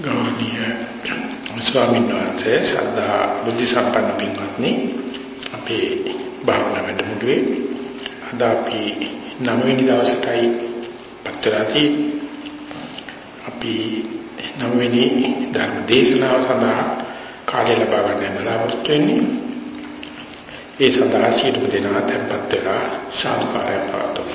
ගෞරවනීය ස්වාමීන් වහන්සේ සද්ධා බුද්ධ සම්පන්න පින්වත්නි අපේ භාවනා වැඩමුළුවේ අද අපි නවවෙනි දවසටයි පත්‍රාති අපි නවවෙනි ධර්ම දේශනාව සඳහා කාලය ලබා ගන්න බලාපොරොත්තු වෙන්නේ. ඒ සඳහා සියලුම දෙනා tempත් වෙලා සාදුකාරය පවතුමු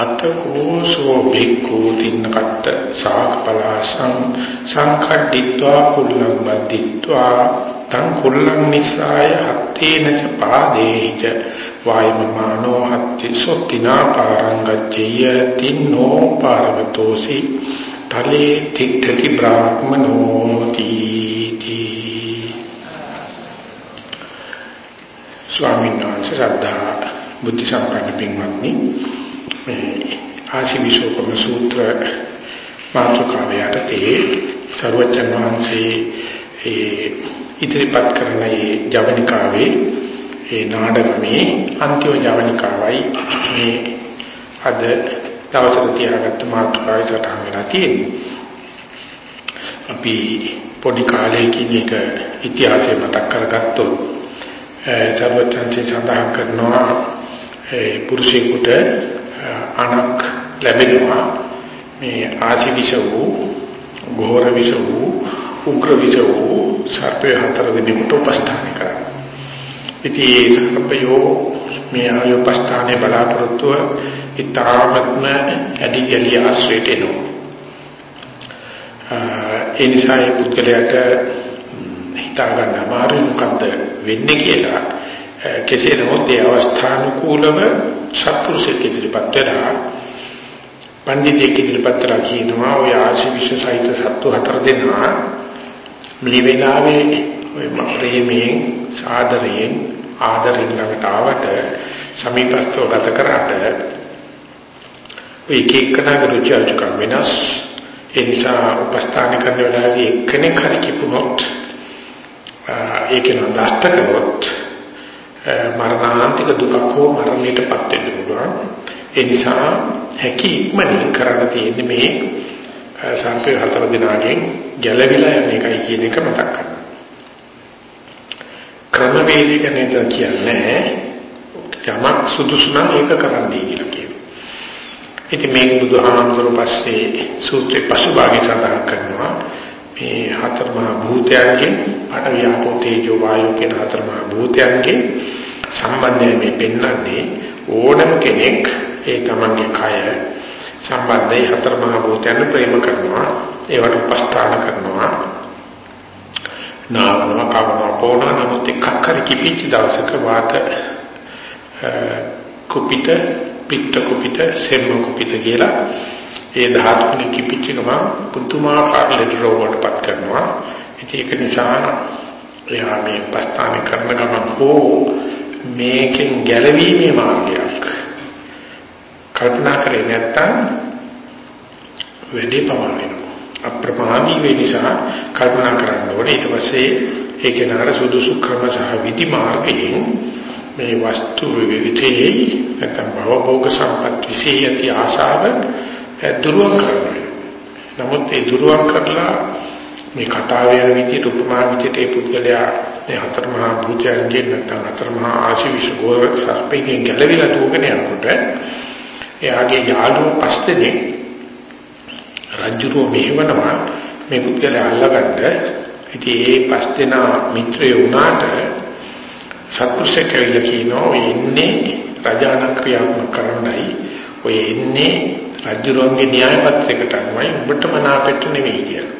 අතකෝසෝ භික්ඛු තින්නකට සාකපලාසං සංකඩ්ඩිත්වා කුල්ලං බද්ධිත්වා තං කුල්ලං නිසාය හත්තේන ච පාදේච වායමමානෝ හත්ති සොත්තිනා පාරංගච්චය තින්නෝ පාරවතෝසි තලේ තිත්තති බ්‍රාහ්මනෝති ස්වාමීන් වහන්සේ ශ්‍රද්ධා බුද්ධ සම්පන්න පින්වත්නි ආශිවිශෝපම සූත්‍ර මාතෘකාව යටතේ සර්වජන් වහන්සේ ඒ ඉදිරිපත් කරන මේ ජවනිකාවේ ඒ නාඩගමේ අන්තිම ජවනිකාවයි මේ අද දවසට තියාගත්ත මාතෘකාවයි සටහන් වෙලා තියෙන්නේ. අපි පොඩි කාලයකින් එක ඉතිහාසය මතක් කරගත්තොත් සර්වඥාන්සේ සඳහන් කරනවා පුරුෂයෙකුට අනක් ලැබෙනවා මේ ආශිවිෂ වූ ගෝර විෂ වූ උග්‍ර විෂ වූ සර්පය හතර වෙනිකට උපස්ථාන කරා. ඉතින් සර්පයෝ මේ ආයෝපස්ථානේ බලාපොරොත්තුව ඊ타ත්ම ඇදි ගැලිය ආශ්‍රයට එනවා. ඒ නිසා ඒ පුද්ගලයාට හිතා ගන්න අමාරුයි මොකද්ද වෙන්නේ කියලා කෙසේ නමුත් ඒ අවස්ථානුකූලව සත්පුරුෂයෙක් ඉදිරිපත් වෙලා පඬිතෙක් ඉදිරිපත් කරලා කියනවා ඔය ආශිවිෂ සහිත සත්තු හතර දෙනා මේ වෙලාවේ ඔය ප්‍රේමයෙන් සාදරයෙන් ආදරෙන් ළඟට ආවට සමීපස්තව ගත කරාට ඔය එක එකනාගේ රුචි අරුචිකම් වෙනස්. ඒ නිසා උපස්ථාන කරන වෙලාවේදී එක්කෙනෙක් හරි කිපුණොත් ඒක නදාස්ත කරොත් මරණාන්තික දුකක් හෝ මරණයටපත් වෙන්න පුළුවන් ඒ නිසා හැකි ඉක්මනින් කරන්න තියෙන්නේ මේ සංකේ හතර දිනාගෙන් ගැලවිලා යන එකයි කියන එක මතක් කරගන්න. ක්‍රමවේදයක නේද කියන්නේ යමක් සුදුසු නම් ඒක කරන්නයි කියලා කියනවා. ඉතින් මේ බුදුහාමුදුරුවෝ පස්සේ සූත්‍රේ පසුභාගයේ සඳහන් කරනවා මේ හතර මහා භූතයන්ගෙන් පඨවි ආපෝ තේජෝ වායෝ කියන හතර මහා භූතයන්ගෙන් සම්බන්ධය මේ පෙන්වන්නේ ඕනම කෙනෙක් ඒ තමන්ගේ කය සම්බන්ධයි හතර මහා භූතයන් ප්‍රේම කරනවා ඒවට උපස්ථාන කරනවා. නාමව කවම පොණ නමුත් එකක් හරි කිපිච්ච දවසක වාත කුපිත පිත්ත කුපිත සෙම්ම කුපිත කියලා ඒ ධාතුනේ කිපිච්ච ගමන් පුදුමාකාර ලෙඩ රෝගවලටපත් කරනවා. ඒක නිසා එයා මේ උපස්ථාන කරන ගමන් හෝ මේකෙන් ගැලවීමේ මාර්ගයක් කල්පනා කරේ නැත්නම් වැඩි පමණ වෙනවා. අප්‍රමාදී වේ නිසා කල්පනා කරන්න ඕනේ. ඊට පස්සේ ඒක නතර සුදුසු ක්‍රම සහ විදි මාර්ගයෙන් මේ වස්තු විවිධයේ නැත්නම් භවභෝග සම්පත් විශේෂිත ආශාව දුරුවන් කරනවා නමුත් ඒ දුරුවන් කරලා මේ කතාවේ යන විදිහට උපමා විදිහට ඒ පුද්ගලයා මේ හතර මහා භූතයන්ගෙන් නැත්නම් හතර මහා ආශිවිෂ ගෝර සර්පයෙන් ගැලවිලා දුවගෙන යනකොට එයාගේ යාළුවෝ පස් දෙනෙක් රජුරෝ මෙහෙවනවා. මේ පුද්ගලයා අල්ලගන්න. ඉතින් ඒ පස් දෙනා මිත්‍රයෝ වුණාට සත්පුරුෂය කියලා කියනවා ඔය ඉන්නේ රජාන ක්‍රියාත්මක කරන්නයි. ඔය ඉන්නේ රජුරෝන්ගේ න්‍යාය පත්‍රයකට අනුවයි ඔබටම නාපෙට නෙවෙයි කියලා.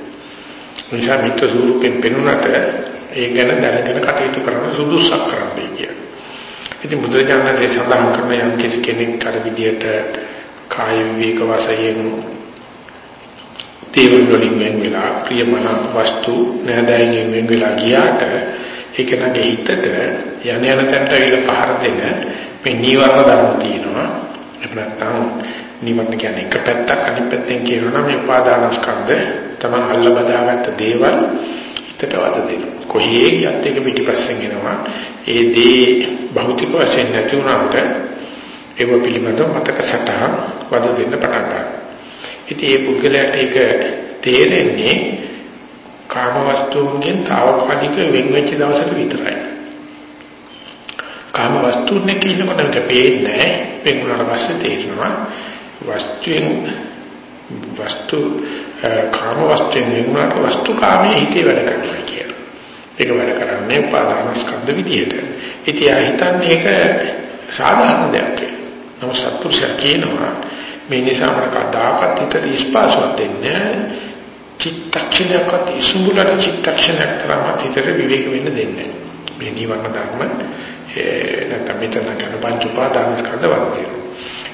නිසා මිත්‍ර ස්වරූපයෙන් පෙනුනට ඒ ගැන දැනගෙන කටයුතු කරන සුදුසුසක් කරන්නයි කියලා. ඉතින් බුදුරජාණන්සේ සඳහන් කරන යම් කිසි කෙනෙක් අර විදියට කාය විවේක වශයෙන් තේරුම් වලින් වෙන වෙලා ප්‍රියමනාප වස්තු නැදයින් වෙන වෙලා ගියාට ඒක නගේ හිතට යන යන තැනට ඇවිල්ලා පහර දෙන මේ නීවරණ ධර්ම තියෙනවා එහෙම නැත්නම් නීවරණ කියන්නේ එක පැත්තක් අනිත් පැත්තෙන් කියනවා නම් මේ උපාදානස්කන්ධ තමයි අල්ල බදාගත්ත දේවල් හිතට වද දෙනවා කොහේ ගියත් ඒක පිටිපස්සෙන් එනවා ඒ දේ භෞතික වශයෙන් නැති වුණාට ඒව පිළිබඳව මතක සටහන් වද දෙන්න පටන් ගන්නවා ඉතින් ඒ පුද්ගලයාට ඒක තේරෙන්නේ කාම වස්තුන්ගෙන් తాවකාලික වෙන් වෙච්ච දවසට විතරයි. කාම වස්තුන් එක්ක ඉන්නකොට මේක පේන්නේ නැහැ. වෙන් වුණාට පස්සේ තේරෙනවා වස්තුවෙන් වස්තු කාම වස්තුවෙන් වෙන් වුණාට වස්තු කාමයේ හිතේ වැඩ කරනවා කියලා. ඒක වැඩ කරන්නේ උපාදානස්කන්ධ විදියට. ඉතින් ආ හිතන්නේ ඒක සාධාරණ දෙයක් කියලා. නමුත් සත්පුරුෂයා කියනවා මේ නිසා මම කවදාකවත් හිතට ස්පාසුවක් දෙන්නේ චිත්තක්ෂණයක්වත් ඉසුඹුලට චිත්තක්ෂණයක් තරම හිතට විවේක වෙන්න දෙන්නේ මේ නිවන ධර්ම නැත්නම් මෙතන කරන පංච උපාදාන ස්කන්ධ වර්ධය.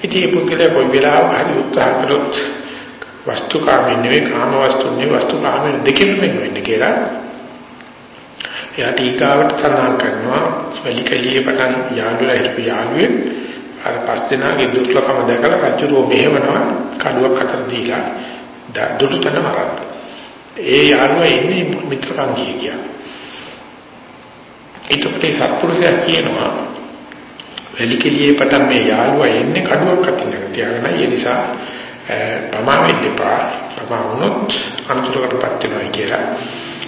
ඉතින් මේ පුද්ගලයා කොයි වෙලාවක හරි උත්සාහ කළොත් වස්තු කාමෙන් නෙවෙයි කාම වස්තු නෙවෙයි වස්තු කාමෙන් දෙකෙන් වෙන්නේ කියලා එයාට ඊකාවට තරණ කරනවා වැලිකලියේ පටන් යාළුවා හිටපු යාළුවෙක් අර පස් දෙනාගේ දුර්ලභම දැකලා රජුරෝ මෙහෙවනවා කඩුවක් අතර දීලා දුටු තැන මරන්න. ඒ යාළුවා ඉන්නේ මිත්‍රකම් කිය කියා. ඒකට සත්පුරුෂයා කියනවා වැලිකලියේ පටන් මේ යාළුවා එන්නේ කඩුවක් අතින් තියාගෙන ඒ නිසා පමා වෙන්න එපා. පමා වුණොත් අනුතරකටපත් වෙනවා කියලා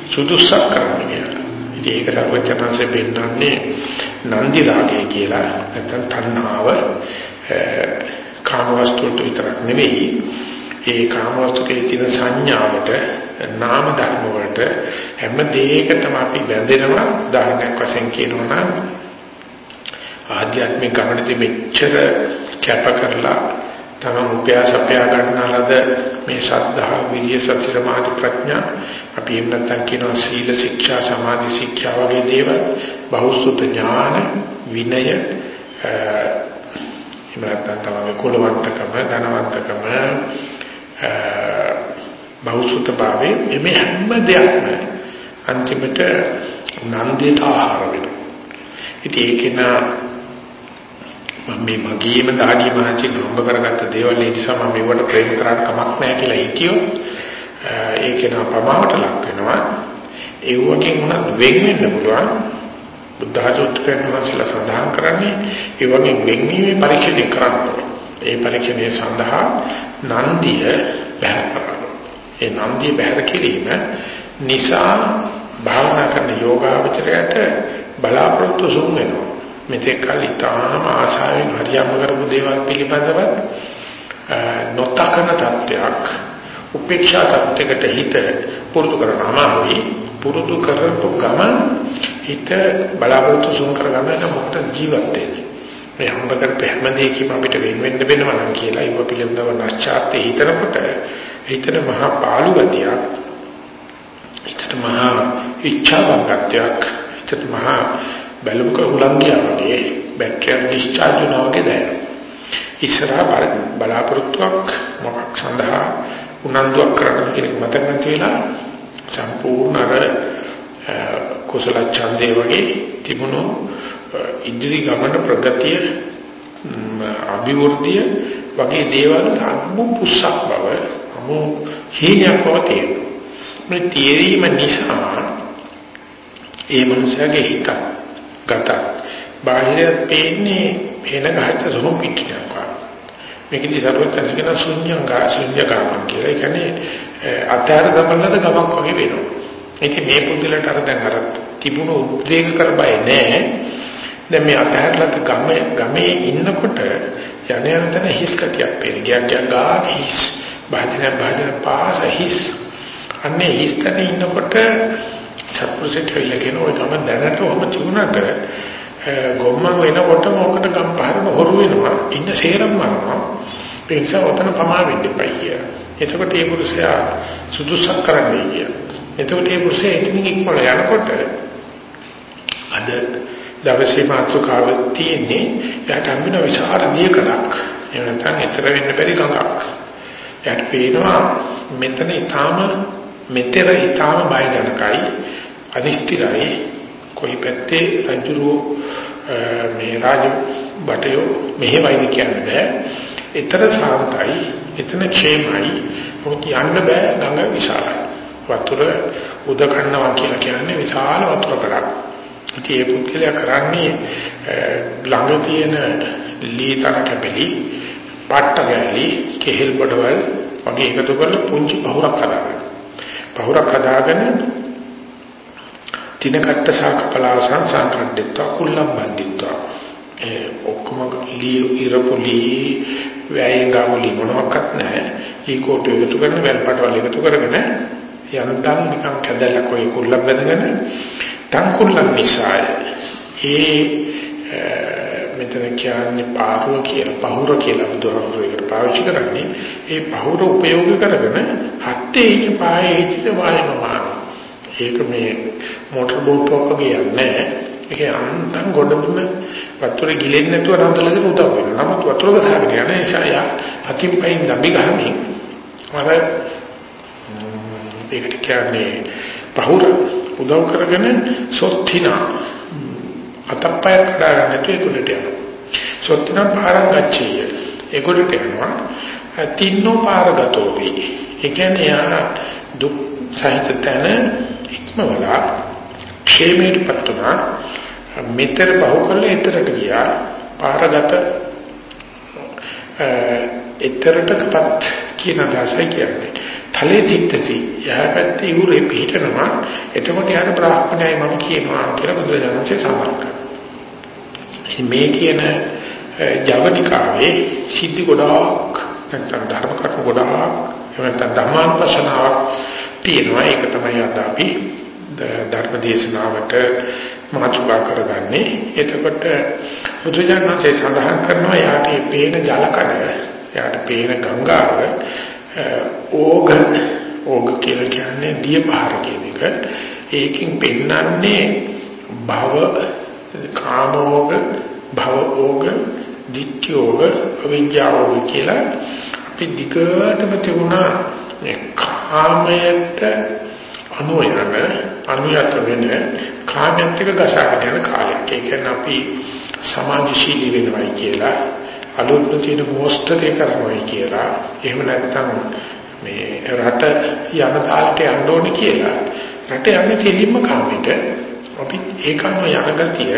සුදුසුසක් කරන්න කියලා. ඉතින් ඒක සර්වඥාන්සේ පෙන්නන්නේ නන්දි රාගය කියලා නැත්නම් තණ්හාව කාම වස්තුවට විතරක් නෙවෙයි ඒ කාම වස්තුකේ තියෙන සංඥාවට නාම ධර්ම වලට හැම දෙයකටම අපි බැඳෙනවා උදාහරණයක් වශයෙන් කියනවා නම් ආධ්‍යාත්මික ගමනදී මෙච්චර කැප කරලා තමන් උපයාස අපයා ගන්නාලද මේ ශ්‍රද්ධා විරිය සති සමාධි ප්‍රඥා අපි එහෙම නැත්නම් කියනවා සීල ශික්ෂා සමාධි ශික්ෂා වගේ දේවල් බහුසුත ඥාන විනය එහෙම නැත්නම් තමයි කුලවන්තකම ධනවන්තකම බහුසුත භාවයේ මේ හැම දෙයක්ම අන්තිමට නන්දිත ආහාර වෙනවා. ඉතින් ඒකේන මම මේ මගේම දාඩිය මහන්සි නම්බ කරගත්ත දේවල් ඒ නිසා මම මේවට ප්‍රේම කරන්න කමක් නැහැ කියලා හිතියොත් ඒක නා ප්‍රමාවට ලක් වෙනවා. ඒ වගේ මොනවද වෙන් වෙන්න පුළුවන්. බුද්ධ ධර්මයෙන් වහන්සේලා සඳහන් කරන්නේ ඒ වගේ වෙන්වීමේ පරීක්ෂණය කරන්න ඒ පරීක්ෂණය සඳහා නන්දිය බහැර කරනවා ඒ නන්දිය බහැර කිරීම නිසා භාවනා කරන යෝගාවචරයට බලාපොරොත්තු සුන් වෙනවා. මෙතෙක් කල ඉතාම ආශාවෙන් හරියම්ම කරපු දේවල් පිළිබඳව නොතකන තත්ත්වයක් උපේක්ෂා තත්ත්වයකට හිත පුරුදු කරනවාමයි පුරුදු කරපු ගමන් හිත බලාපොරොත්තු සුන් කරගන්න මොකද ජීවත් වෙන්නේ? මේ හම්බ කරපු හැම දෙයකම අපිට වෙන වෙන්න වෙනවා නම් කියලා ඒව පිළිබඳව නැස්චාත්තේ හිතනකොට හිතට මහා පාළු ගතියක් හිතට මහා ඉච්ඡාවක් හිතට මහා බැලුමක හුලංගියා වගේ බැටරියක් ඩිස්චාර්ජ් වෙනවා වගේ දැනෙනවා. ඉස්සරහා බලාපොරොත්තුවක් මොකක් සඳහා උනන්දුවක් කරගෙන කියන මතක නැති වෙලා සම්පූර්ණ අර කුසල ඡන්දේ වගේ තිබුණු ඉදිරි ගමන ප්‍රගතිය අභිවෘද්ධිය වගේ දේවල් අමු පුස්සක් බව අමු හීනයක් බව තියෙනවා. මේ තීරීම නිසා ඒ මනුස්සයාගේ හිතත් ගත. බාහිරත් පේන්නේ වෙන ගහට සොහොන් පිටියක් වගේ. මේකදී සරුවත් කියන ශුන්‍යංගා ශුන්‍යකාම කියලා. ඒ කියන්නේ අත්‍යාර ගමනද ගමක් වගේ වෙනවා. ඒකේ මේ පුදුලට අර දැන් අර තිබුණු උද්වේග කර බය නෑ. දැන් මේ අත්‍යාරලක ගමේ ගමේ ඉන්නකොට යන යන තැන හිස් කතියක් පේන. ගියක් ගියක් ගාන හිස්. බාහිර බාහිර පාස හිස්. අන්නේ හිස් තැන ඉන්නකොට සත්පුරුෂයෙක් කියලා කියන ඔය තමයි දැනට ඔහම තිබුණාට ගොම්ම වෙනකොටම ඔකට ගම් පහරන හොරු වෙනවා ඉන්න සේරම මරනවා ඒ නිසා ඔතන පමා වෙන්න එපයි එතකොට මේ පුරුෂයා සුදුසක් කරන්නේ කිය. එතකොට මේ පුරුෂයා එතනින් ඉක්මන යනකොට අද දවසේ මාතෘකාව තියෙන්නේ යාට හම්බෙන විශාල දියකඩක්. එහෙම නැත්නම් ඊතර වෙන්න බැරි ගඟක්. යාට පේනවා මෙතන ඊටාම මෙතර ඊටාම බයජනකයි අනිෂ්ටිරයි කොයි පැත්තේ රජුරෝ මේ රාජ බටයෝ මෙහෙවයිද කියන්නේ බෑ. ඊතර සාන්තයි, එතන ക്ഷേමයි. මොකද යන්න බෑ ගඟ විශාලයි. වතුර උද කන්නවා කියලා කියන්නේ විශාල වතුර කඩක්. ඉතින් ඒ පුද්ගලයා කරන්නේ ළඟ තියෙන ලී තරක බෙලි, පාට්ට ගැලි, කෙහෙල් බඩවල් වගේ එකතු කරලා පුංචි පහුරක් හදාගන්න. පහුරක් හදාගෙන තින කට්ට සාකපලාසං සංකණ්ඩිත්වා කුල්ලම් බන්දිත්වා ඒ ඔක්කොම ලී ඉරපොලි වැයංගාවලි මොනවත් නැහැ. ඊ කොට එකතු කරන වැල්පට වල එකතු කරගෙන යන්තම් නිකන් කැදලා කොයි කුල්ලම් බඳගෙන තන් කුල්ලම් නිසාය. ඒ මෙතන කියන්නේ පාරුව කියලා පහුර කියලා බුදුහාමුදුරුවෝ ඒකට පාවිච්චි කරන්නේ ඒ පහුර උපයෝග කරගෙන හත්තේ ඉච්ච පායේ ඉච්ච වායමමාන ඒක මේ මෝටර බෝට් එකක ගියන්නේ ඒක අන්තම් ගොඩබිම වතුර ගිලෙන්නේ නැතුව රන්දලද උදව් වෙනවා නමුත් වතුර ගහගෙන යන නිසා යා අකින් පයින් දම්බි ගහමින් අර ඒකට කියන්නේ පහුර උදව් කරගෙන සොත්තිනා අතප්පය කඩාගෙන ඒකට යනවා. සොත්තින පාරං ගච්ඡිය. ඒකට යනවා. තින්නෝ පාරගතෝ වේ. ඒ කියන්නේ යා දුක් සහිත තැන ඉක්මවලා ക്ഷേමයටපත් වුණා. මෙතර බහු කරලා එතරට ගියා. පාරගත එතරටපත් කියන අදහසයි කියන්නේ. ඵලෙ දිත්තති යහපැත්තේ ඉවුරේ පිහිටනවා එතකොට යාර බ්‍රාහ්මණයයි මම කියනවා කියලා බුදුරජාණන්සේ සඳහන් කරනවා මේ කියන ජවනිකාවේ සිද්ධි ගොඩාක් නැත්නම් ධර්ම කරුණු ගොඩාක් නැත්නම් ධර්මානුපස්සනාවක් තියෙනවා ඒක තමයි අද අපි ධර්ම දේශනාවට මාතෘකා කරගන්නේ එතකොට බුදුරජාණන්සේ සඳහන් කරනවා යාට මේ පේන ජල කඩ යාට පේන ගංගාව ඕග ඕග කියලා කියන්නේ දිය පහර කියන එක. ඒකෙන් පෙන්වන්නේ භව කාමෝග භවෝග ditthiyෝග අවිජ්ජාෝග කියලා අපි දිගටම තිබුණා මේ කාමයට අනුයන අනුයත වෙන කාමයට ගසාගෙන යන කාලයක්. ඒ කියන්නේ අපි සමාජශීලී වෙනවයි කියලා අලුත්ම තියෙන මොස්තරේ කරනවායි කියලා. එහෙම නැත්නම් මේ රට යන තාලට යන්න ඕනේ කියලා. රට යන්නේ තෙලින්ම කාමෙට. අපි ඒකම යන ගතිය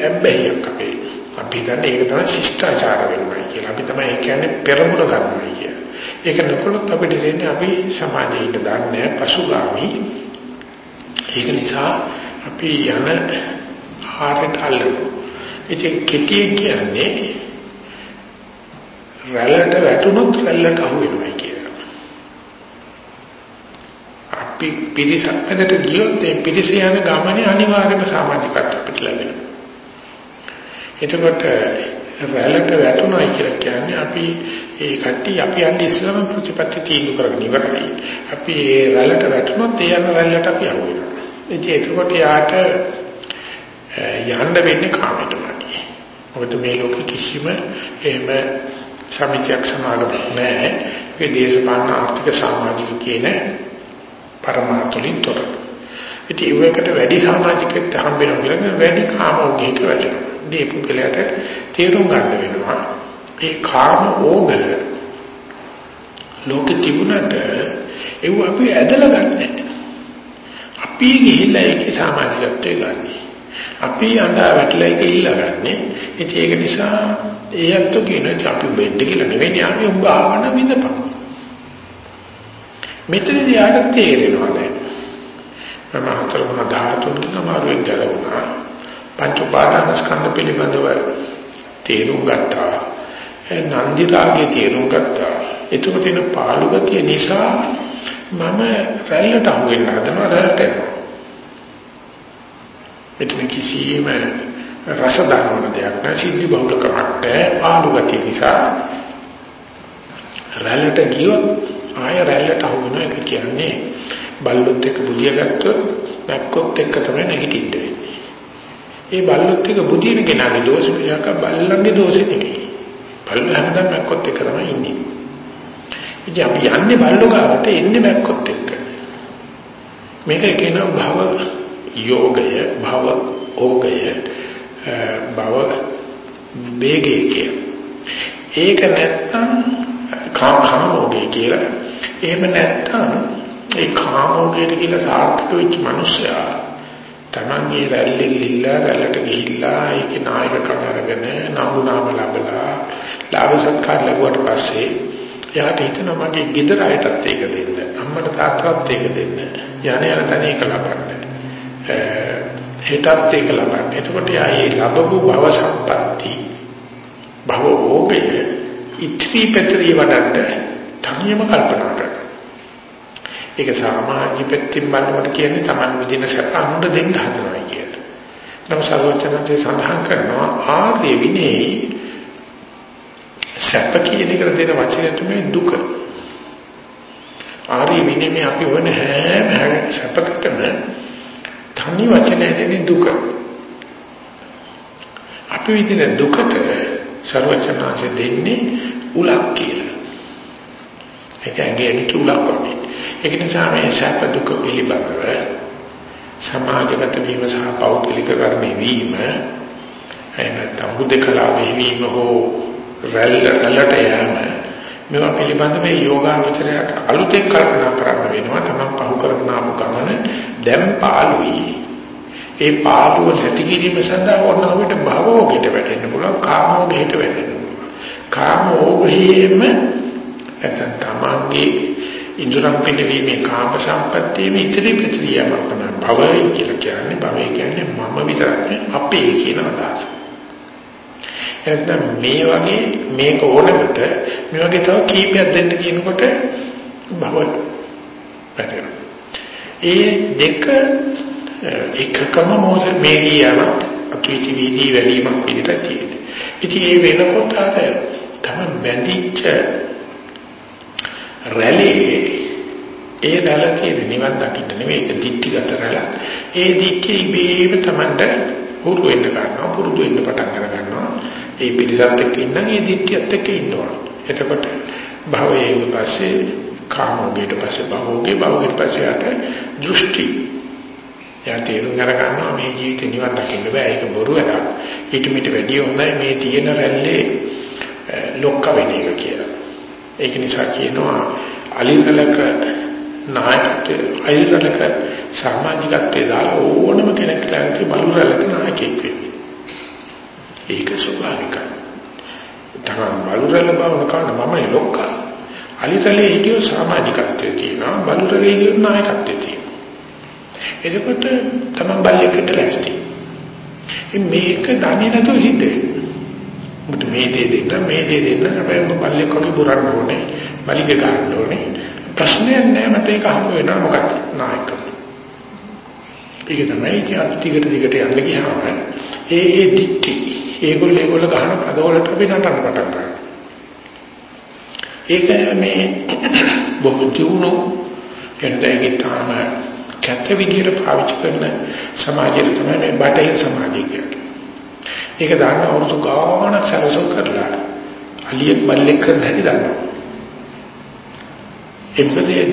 ඇබ්බැහියක් අපේ. අපි දන්නේ ඒක තමයි ශිෂ්ටාචාර වෙනවා කියලා. අපි තමයි ඒ කියන්නේ පෙරමුණ ගන්නවා කියලා. ඒක නකොලොත් අපිට දෙන්නේ අපි සමාජයට දන්නේ පසුගාමි ඒක නිසා අපි යන ආරට අල්ලනවා ඉතින් කෙටියෙන් කියන්නේ රැල්ලට වැටුනොත් රැල්ලට අහු වෙනවා කියලා. අපි පිරිසක් මැදට ගියොත් ඒ පිරිස යන ගමනේ අනිවාර්යයෙන්ම සමාජිකත්වයක් අපිට ලැබෙනවා. එතකොට රැල්ලට වැටුණා කියලා කියන්නේ අපි ඒ කට්ටිය අපි යන්නේ ඉස්ලාම ප්‍රතිපත්ති තීන්දුව කරගෙන ඉවරයි. අපි ඒ රැල්ලට වැටුනොත් ඒ යන රැල්ලට අපි අහු වෙනවා. ඉතින් එතකොට යාට යන්න වෙන්නේ කාමයටමයි. මොකද මේ ලෝකෙ කිසිම එහෙම සමිතියක් සමාගමක් නැහැ. ඒ දේශපාලන ආර්ථික සමාජික කියන පරමාර්ථලින් තොර. ඉතින් ඒකට වැඩි සමාජිකත්වයක් හම්බ වෙනවා කියන්නේ වැඩි කාම ඕගයක වැඩෙනවා. මේ පුද්ගලයාට තේරුම් ගන්න වෙනවා. ඒ කාම ඕග ලෝකෙ තිබුණට ඒව අපි ඇදලා ගන්නෑ. අපි ගිහිල්ලා ඒකේ සමාජිකත්වය ගන්නේ. අපි අඬා වැටලා ඒක ඉල්ලගන්නේ. ඉතින් ඒක නිසා ඒ අත්තු කියන අපි වෙන්න කියලා නෙවෙයි අපි උඹ ආවන විඳපන්. මෙතනදී ආට තේරෙනවා දැන්. මම හතර මොන ධාතුන් නමාරුවෙන් ගලවුණා. පංච උපාදාන ස්කන්ධ පිළිබඳව තේරුම් ගත්තා. නන්දි රාගයේ තේරුම් ගත්තා. එතකොට එන පාළුගතිය නිසා මම රැල්ලට අහු වෙන්න හදනවා රැල්ලට යනවා. මෙතන කිසියම් රස දනවන දෙයක් නැහැ සිද්ධි බහුලකමක් නැහැ පාළු ගතිය නිසා රැල්ලට ගියොත් ආය රැල්ලට අහු වෙන එක කියන්නේ බල්ලොත් එක්ක බුදිය ගත්තොත් නැක්කොත් එක්ක තමයි නැගිටින්නේ ඒ බල්ලොත් එක්ක බුදින කෙනාගේ දෝෂ මිසක බල්ලන්ගේ දෝෂෙ නෙමෙයි බල්ල හැමදාම නැක්කොත් එක්ක තමයි ඉන්නේ ඉතින් අපි යන්නේ බල්ලෝ ගාවට එන්නේ නැක්කොත් එක්ක මේක කියනවා භව යෝගය භව ඕගය භව වේගය කිය. ඒක නැත්තම් කාමෝගය කියලා. එහෙම නැත්තම් ඒ කාමෝගයට කියලා සාර්ථක වෙච්ච මිනිසයා Taman ඒ වැල්ලේ ගිහිල්ලා වැල්ලට ගිහිල්ලා ඒකේ නායකකම අරගෙන නමුනාම ලබලා ලාභ සත්කාර ලැබුවට පස්සේ එයාට හිතෙනවා මගේ ගෙදර අයටත් ඒක දෙන්න අම්මට තාත්තට ඒක දෙන්න යانے අර තන ඒක ලබන්න හිතත් ඒක ලබන්න. එතකොට යා ඒ ලැබපු භව සම්පatti භවෝපේ ඉත්‍ත්‍රි පෙත්‍රි වඩන්න තනියම කල්පනා කරනවා. ඒක සමාජික පැත්තෙන් බලනකොට කියන්නේ Taman විදින සැප අනුර දෙන්න හදනවා කියලා. නම් සර්වචනන්සේ සඳහන් කරනවා ආර්ය විනේ සැප කියන එකට දෙන වචනය තමයි දුක. ආර්ය විනේ මේ අපි වන හැම සැපකටම තනි වචනය දෙන්නේ දුක. අපි විදින දුකට සර්වචනන්සේ දෙන්නේ උලක් කියලා. ඒක ඇඟේ ඇලිට උලක් වගේ. ඒක නිසා මේ සැප දුක පිළිබඳව සමාජගත වීම සහ පෞද්ගලික කර්මී වීම එහෙම නැත්නම් හුදකලා වීම හෝ රැල්ල රැල්ලට යෑම මේවා පිළිබඳව මේ යෝගාවචරයට අලුතෙන් කල්පනා කරන්න වෙනවා. තමයි පහු කරන ආපු ගමන දැන් පාළුයි. ඒ පාළුව නැති කිරීම සඳහා ඕන අපිට භවෝගයට වැටෙන්න පුළුවන් කාමෝගයට වැටෙන්න පුළුවන්. කාමෝගෙම නැත්නම් තමන්ගේ ඉන්ද්‍රම් පිටවීමේ කාම සම්පත්තියේ ඉතිරි ප්‍රතික්‍රියාවක් තමයි භවය කියලා කියන්නේ භවය කියන්නේ මම විතරක් අපේ කියන අදහස. එතන මේ වගේ මේක ඕනකට මේ වගේ තව කීපයක් දෙන්න කියනකොට භව පැටලෙනවා. ඒ දෙක එකකම මොහොත මේ කියනවා අකීටි වීදී වැඩිමක් පිළිට තියෙන්නේ. ඉතින් ඒ වෙනකොට අර තම බැඳිච්ච රැළේ ඒ රැළ තියෙන නිවන් දකින්න නෙවෙයි ඒක දික්ටිගත රැළ. ඒ දික්ටි ඉබේම Tamanට හුරු වෙන්න ගන්නවා පුරුදු වෙන්න පටන් අර ගන්නවා. ඒ පිළිසත් එක්ක ඉන්න ඒ දික්ටියත් එක්ක ඉන්නවා. එතකොට භවයේ පස්සේ කාමෝගේට පස්සේ භවෝගේ භවෝගේ පස්සේ ආත දෘෂ්ටි යා තේරුම් ගන්නවා මේ ජීවිතේ නිවන් දකින්න බෑ ඒක බොරු වැඩක්. ඊට මිට වැඩිය හොඳයි මේ තියෙන රැල්ලේ ලොක්ක වෙන එක කියලා. ඒක නිසා කියනවා අලිරලක නායකත්වය අලිරලක සමාජිකත්වයේ දාලා ඕනම කෙනෙක් ළඟට බලුරලක නායකයෙක් වෙන්නේ. ඒක ස්වභාවිකයි. තමන් බලුරල බව කන මම ලොක්ක. අලිරලේ හිටියෝ සමාජිකත්වයේ තියෙනවා බලුරලේ හිටියෝ නායකත්වයේ තියෙනවා. එතකොට තමන් බල්ලෙක්ට ලැස්ති. මේක දන්නේ නැතුව සිද්ධ වෙනවා. මුට මේ දේ දෙන්න මේ දේ දෙන්න. හැබැයි ඔබ පල්ලෙක් වගේ පුරන්න ඕනේ බලිග ගන්න ඕනේ. ප්‍රශ්නයක් නෑ මට ඒක හම්බ වෙනවා. මොකක්ද? නායකකම ඒක තමයි ඉතින් ටිකට ටිකට යන්න ගියාම ඒ ඒ දික්ටි ඒගොල්ලෝ ඒගොල්ලෝ ගහන පදවලට අපි නටන්න පටන් ගන්නවා. ඒක මේ බොහෝ තුනෝ එන්දගේ තාම කැත විදියට පාවිච්චි කරන සමාජය තමයි මේ බටහිර සමාජය කියන්නේ. ඒක දාන්න අවුරුදු ගාණක් සැලසුම් කරලා අලියෙක් බල්ලෙක් කරන හැටි දන්නවා. එම්බදේ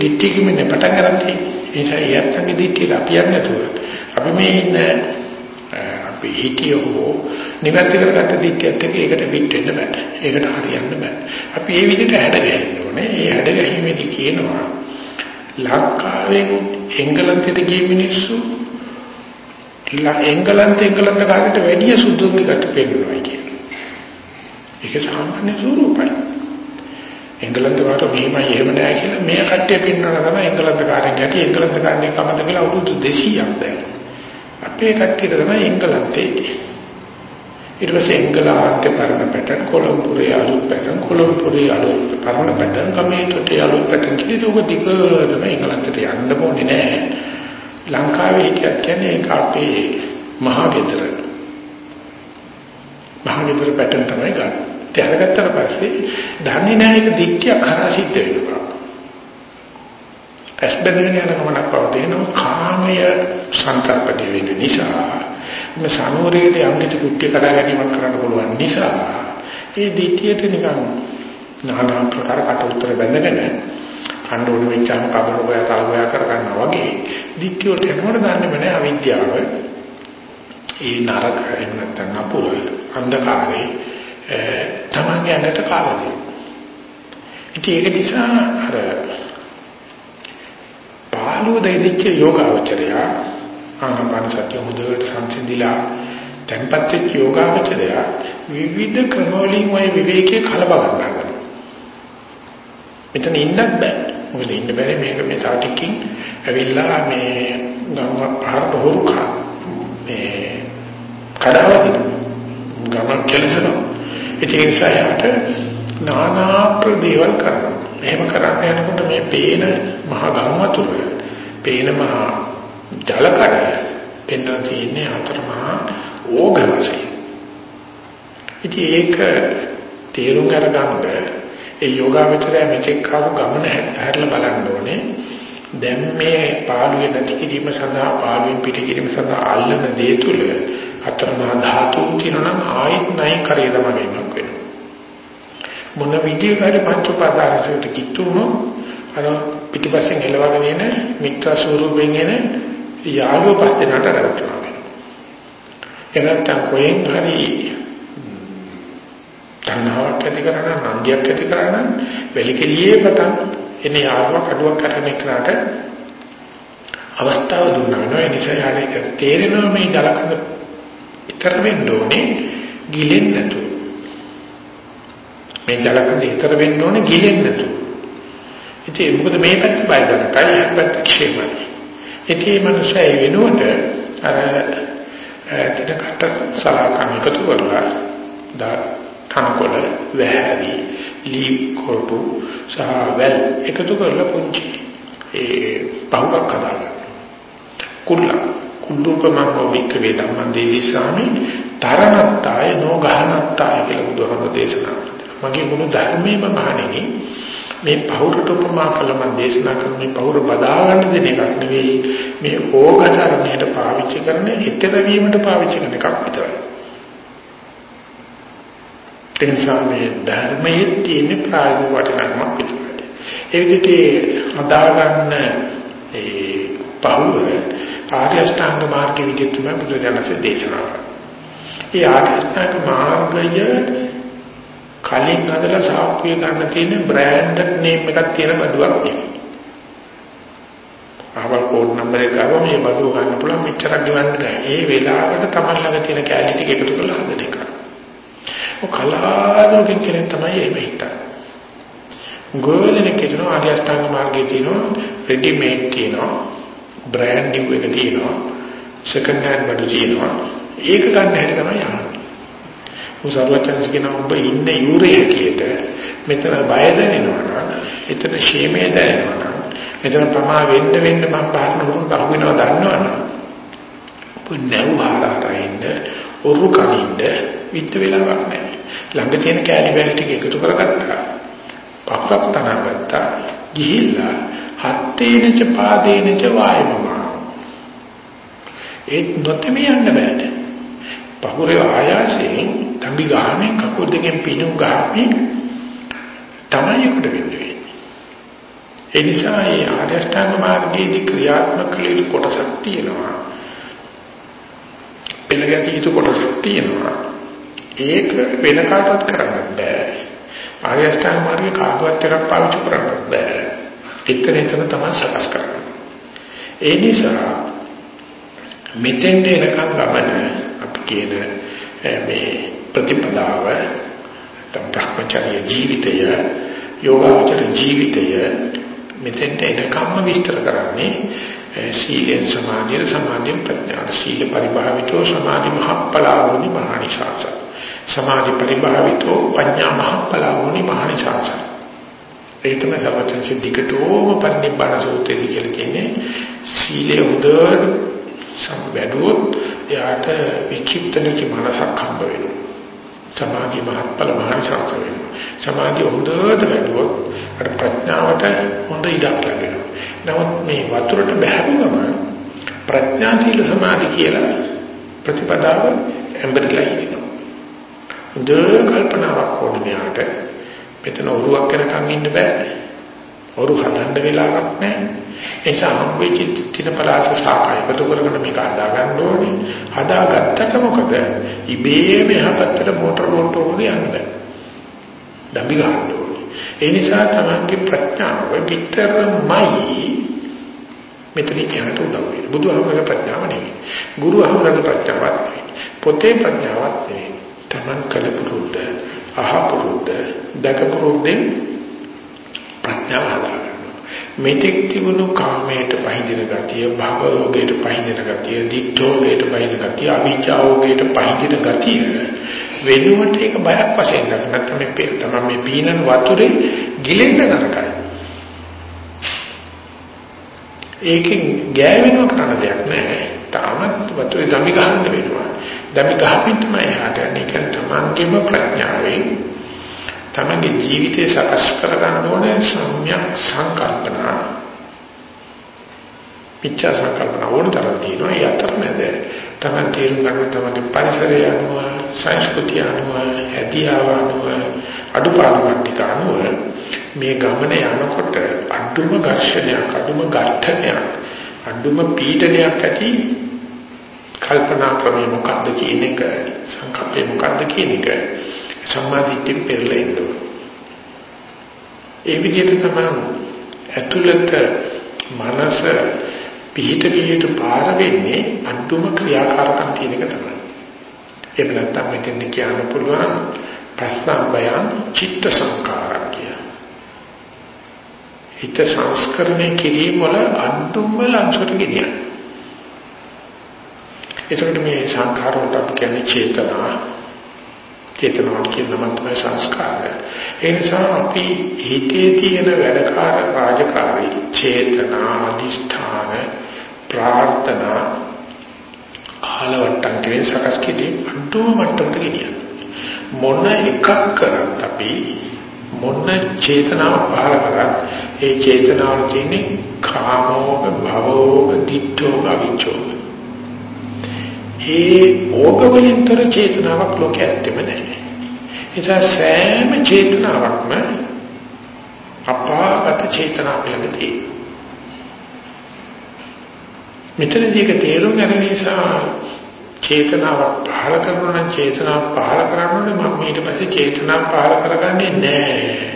දිට්ඨියකින් පටන් ගන්න තියෙන්නේ. ඒ නිසා යත්තන්ගේ දිට්ඨිය අපි යන්නේ නැතුව අපි මේ ඉන්න අපි හිතියෝ නිවැරදි කරගත්ත දිට්ඨියත් එක්ක ඒකට පිට වෙන්න බෑ. ඒකට හරියන්න බෑ. අපි මේ විදිහට හැඩගැහෙන්න ඕනේ. මේ හැඩගැහිමේදී කියනවා ලංකාවෙන් එංගලන්තයට ගිය මිනිස්සු එංගලන්ත එංගලන්ත කාට වැඩිය සුදුන්ගේ ගැට පෙන්නනවා කියන්නේ. ඒක සාමාන්‍ය ස්වරූපයි. එංගලන්ත වාට මෙහෙමයි එහෙම නෑ කියලා මේ කට්ටිය පෙන්නනවා තමයි එංගලන්ත කාරෙන් ගැටි එංගලන්ත කාරණේ කමද කියලා අවුරුදු 200ක් දැන්. අපේ කට්ටියට තමයි එංගලන්තේ. ඊට පස්සේ එංගලන්තේ පරණ පැටර්න් කොලම්බෝරේ අලුත් පැටර්න් කොලම්බෝරේ අලුත් පරණ පැටර්න් කමේටේ අලුත් පැටර්න් කියලා ඒක දිගටම එංගලන්තයට යන්න ඕනේ නෑ. ලංකාවේ හිටියත් කියන්නේ ඒක අපේ මහා ගෙදර. මහා ගෙදර පැටර්න් තමයි ගන්න. තියාගත්තට පස්සේ දන්නේ නැහැ ඒක දික්කිය කරා සිද්ධ වෙනවා. ඇස්බෙදගෙන යන ගමනක් පවතිනවා කාමය සංකල්පටි වෙන නිසා මේ සානෝරයේ යම්කිසි කුක්කේ කඩා ගැනීමක් කරන්න පුළුවන් නිසා ඒ දික්කියට නිකන් নানা ප්‍රකාර කට උතර බැඳගෙන කන්න ඕන වෙච්චාම කබල ගෝයා තල ගෝයා කර ගන්නවා වගේ දික්කියට එනකොට දන්නේම නැහැ අවිද්‍යාව. ඒ නරක එහෙම නැත්නම් අපුර අන්ධකාරේ තමන්ගේ ඇඟට කාවදී. ඉතින් ඒක නිසා අර පාළුව දෙවිච්ච යෝගාවචරය ආනාපාන සතිය හොඳට සංසිඳිලා tempat වෙච්ච යෝගාවචරය විවිධ ක්‍රමවලින් ওই විවේකයේ කලබල ගන්නවා. මෙතන ඉන්නත් බෑ. මොකද ඉන්න බැරි මේක මේ තා ටිකකින් ඇවිල්ලා මේ ගම පාර බොහෝ කා මේ කඩාවදින ගම කෙලසනවා. ඒ නිසා යාට නානා ප්‍රදේවල් කරනවා. එහෙම කරන්න යනකොට මේ පේන මහා ගම් වතුර, පේන මහා ජල කඩ පෙන්වන තියෙන්නේ හතර මහා ඕඝ වශයෙන්. ඉතින් ඒක තේරුම් අරගන්න ඒ යෝගාවචරය මෙතෙක් ආව ගමන හැරලා බලන්න ඕනේ. දැන් මේ පාළුවේ නැති කිරීම සඳහා පාළුවෙන් පිට කිරීම සඳහා අල්ලන දේ තුල අතරමහා ධාතුන් තියෙනවා නම් ආයෙත් නැයි කරේ තමයිමක් වෙනවා. මොන විදිහකට පංච උපාදානසයට කිතුණු අර පිටිපස්සෙන් එලවගෙන එන මිත්‍ර ස්වරූපයෙන් එන යාළුව පස්සේ නට කරනවා. එනත්තම් කොහෙන් හරි තණ්හාවක් ඇති කරන නන්දියක් ඇති කරන වෙලිකෙලියේ පතන් එනේ යාළුවා කඩුවක් කරන එකට අවස්ථාව දුන්නා නෝ ඒ නිසා යාළුවා තේරෙනවා මේ දලකඳ ඉතර වෙන්න ඕනේ ගිලෙන්නේ නැතුව. මේ දලකඳ ඉතර වෙන්න ඕනේ ගිලෙන්නේ නැතුව. ඉතින් මොකද මේ පැත්ත බය කරකයි හැපැත්ත ക്ഷേමයි ඉතින් මනුස්සය වෙනුවට අර තිනකට සලාකම් එකතු කරලා දා තනකොළ වැහැරි ලී කොටු සහ වැල් එකතු කරලා පුංචි. ඒ පහුවක් හදාගන්න කුල්ල. කුල්ලෝපමෝ වික්කවේ ධම්මං දේවිසාමි තරණත්තාය නොගහනත්තාය කියලා බුදුහාමුදුරේ දේශනා කරනවා. මගේ ගුණ ධර්මයේම මහණෙනි මේ පෞරට උපමා කළ මම දේශනා කරන මේ පෞර බදා ගන්න දෙන එකක් නෙවෙයි. මේ ඕගතරණයට පාවිච්චි කරන ඊතර වීමට පාවිච්චි කරන එකක් විතරයි. ඒ නිසා මේ ධර්මයේ තියෙන ප්‍රායෝගික වටිනාකමක් විතරයි. ඒ විදිහට හදා ගන්න ඒ පහුව ආර්ය අෂ්ටාංග මාර්ගයේ විදිහට තමයි බුදුරජාණන්සේ දේශනා කරන්නේ. ඒ ආර්ය අෂ්ටාංග මාර්ගය කලින් හදලා සාක්ෂිය ගන්න තියෙන බ්‍රෑන්ඩ් නේම් එකක් තියෙන බඩුවක් නෙවෙයි. ආවල් කෝඩ් නම්බර් එක ගාව මේ බඩුව ගන්න පුළුවන් මෙච්චරක් ගෙවන්න බෑ. ඒ වෙලාවට තමයි ළඟ තියෙන කැලිටි ටික එකතු කරලා හදන එක. කලාවකින් කෙනෙක් තමයි එහෙම හිතන්නේ. ගෝලෙනෙක් කියනවා ආර්ය අෂ්ටාංග මාර්ගයේ තියෙනවා රෙඩිමේඩ් තියෙනවා බ්‍රෑන්ඩ් නිව් එක තියෙනවා සෙකන්ඩ් හෑන්ඩ් බඩු තියෙනවා ඒක ගන්න හැටි තමයි අහන්නේ. උසාවචන්ස් කියන ඔබ ඉන්නේ යූරේ හැටියට මෙතන බය දැනෙනවා නම් එතන ෂේමේ දැනෙනවා නම් එතන ප්‍රමා වෙන්න වෙන්න මම බාහිර උරුම අහු වෙනවා දන්නවනම් ඔබ නැවහාරයින්ද ඔරු කනින්ද විත් වෙලාවක් නැහැ. ළඟ තියෙන කෑලි බැලි ටික එකතු කරගත්තා. පප්පක් තනගත්තා. ගිහිල්ලා හත්තේනච පාදේනච වායමම. ඒ නොතෙමි යන්න බෑ. පහුරේ ආයාසයෙන් තම්බි ගාමෙන් කකුල් දෙකෙන් පිණුම් ගාපි තමයි උඩ වෙන්නේ. ඒ නිසා මේ ආර්ය අෂ්ටාංග මාර්ගයේදී ක්‍රියාත්මක කළ යුතු කොටසක් තියෙනවා. පෙළගැසී යුතු කොටසක් තියෙනවා. ඒක වෙන කාටවත් කරන්න බෑ. ආර්ය අෂ්ටාංග මාර්ගයේ කාටවත් එකක් පාවිච්චි කරන්න බෑ. එතන එතන තමයි සකස් කරන්නේ. ඒ නිසා මෙතෙන්ට එනකන් ගමන අපි කියන මේ ප්‍රතිපදාව තමයි ජීවිතය යෝගාචර ජීවිතය මෙතෙන්ට එනකම්ම විස්තර කරන්නේ සීලෙන් සමාධිය සමාධියෙන් ප්‍රඥා සීල පරිභාවිතෝ සමාධි මහප්පලාවෝනි මහානිසංස. සමාධි පරිභාවිතෝ ප්‍රඥා මහප්පලාවෝනි මහානිසංස. ඒ තමයි සමතන සිද්ධිකටෝම පරිනිබ්බාන සූත්‍රයේදී කියලා කියන්නේ සීලය උදේ සම්බැදුවොත් එයාට විචිත්ත නැති මනසක් හම්බ වෙනවා. සමාධි මහත්ඵල මහානිසංස වෙනවා සමාධිය හොඳට වැඩුවොත් අර ප්‍රඥාවට හොඳ ඉඩක් ලැබෙනවා නමුත් මේ වතුරට බහැරුවම ප්‍රඥා සීල සමාධි කියලා ප්‍රතිපදාව එම්බරිලා ඉන්නවා. හොඳ කල්පනාවක් ඕනේ මෙයාට. මෙතන ඔරුවක් කරකන් ඉන්න බෑ. වරු හදන්න වෙලාවක් නැහැ. ඒ නිසා හම් වෙච්ච තින පලාස සාකය එකතු කරගෙන මේක හදා ගන්න ඕනේ. හදාගත්තට මොකද? ඉබේම යහපත්තට මෝටර වලට ඕනේ යන්නේ. දම්බි ගන්න ඕනේ. ඒ නිසා තමයි ප්‍රඥාව විතරමයි මෙතන කියනට උදව් වෙන්නේ. බුදුහමගේ ප්‍රඥාව නෙවෙයි. ගුරුහමගේ ප්‍රඥාවක් නෙවෙයි. පොතේ ප්‍රඥාවක් නෙවෙයි. Taman කලපුරුද්ද, අහපුරුද්ද, දකපුරුද්දෙන් ප්‍රඥාව හදාගන්න. මෙතෙක් තිබුණු කාමයට පහඳින ගතිය, භවෝගයට පහඳින ගතිය, දික්ඨෝගයට පහඳින ගතිය, අවිචාෝගයට පහඳින ගතිය වෙනුවට ඒක බයක් වශයෙන් ගන්න. නැත්නම් මේ තමයි මේ පීනන වතුරේ ගිලෙන්න නරකයි. ඒකෙන් ගෑවෙනව කරන දෙයක් නැහැ. තාමත් වතුරේ දමි ගන්න වෙනවා. දමි ගහමින් තමයි එහාට යන්නේ. ඒක තමන්ගේම ප්‍රඥාවෙන් තමන්ගේ ජීවිතය සකස් කරගන්න ඕනේ සම්‍යක් සංකල්පනා. පිච්චා සංකල්පන ඕන තරම් තියෙනවා. ඒ අතරමැද තමන් තේරුම් ගන්න තමන්ගේ පරිසරය අනුව, සංස්කෘතිය අනුව, හැදියාව අනුව, අඩුපාඩුකම් ටික අනුව මේ ගමන යනකොට අඩුම ඝර්ෂණයක්, අඩුම ඝට්ටනයක්, අඩුම පීඩනයක් ඇති කල්පනා ක්‍රමය මොකක්ද කියන එක සංකල්පය මොකක්ද කියන එක සම්මාදිට්ඨිය පෙරලෙන්න ඒ විදිහට තමයි ඇතුළත මනස පිහිට පිහිට පාර වෙන්නේ අඩුම ක්‍රියාකාරකම් කියන එක තමයි. ඒක නැත්තම් මෙතෙන් කියන්න පුළුවන් ප්‍රස්තාවයන් චිත්ත සංකාරක් කිය. හිත සංස්කරණය කිරීම වල අඩුම ලක්ෂණ ගෙනියන. එතකොට මේ සංඛාර වලට අපි කියන්නේ චේතනා චේතනාව කියන නම තමයි සංස්කාරය. ඒ නිසා අපි හිතේ තියෙන වැඩකාර රාජකාරී චේතනා අදිෂ්ඨාන ප්‍රාර්ථනා ආලවට්ටම් කියන සකස් කිදී අන්තිම මට්ටමට ගෙනියන. මොන එකක් කරත් අපි මොන චේතනාව පහළ කරත් ඒ චේතනාව තියෙන්නේ කාමෝග භවෝග දිට්ඨෝග අවිචෝග ඒ ඕගවලින්තර චේතනාවක් ලෝකයේ ඇත්තෙම නැහැ. නිසා සෑම චේතනාවක්ම අපාගත චේතනාවක් ළඟදී. මෙතනදී ඒක තේරුම් ගන්න නිසා චේතනාවක් පහල කරනවා නම් චේතනාවක් පහල කරනකොට මම ඊට පස්සේ චේතනාවක් පහල කරගන්නේ නැහැ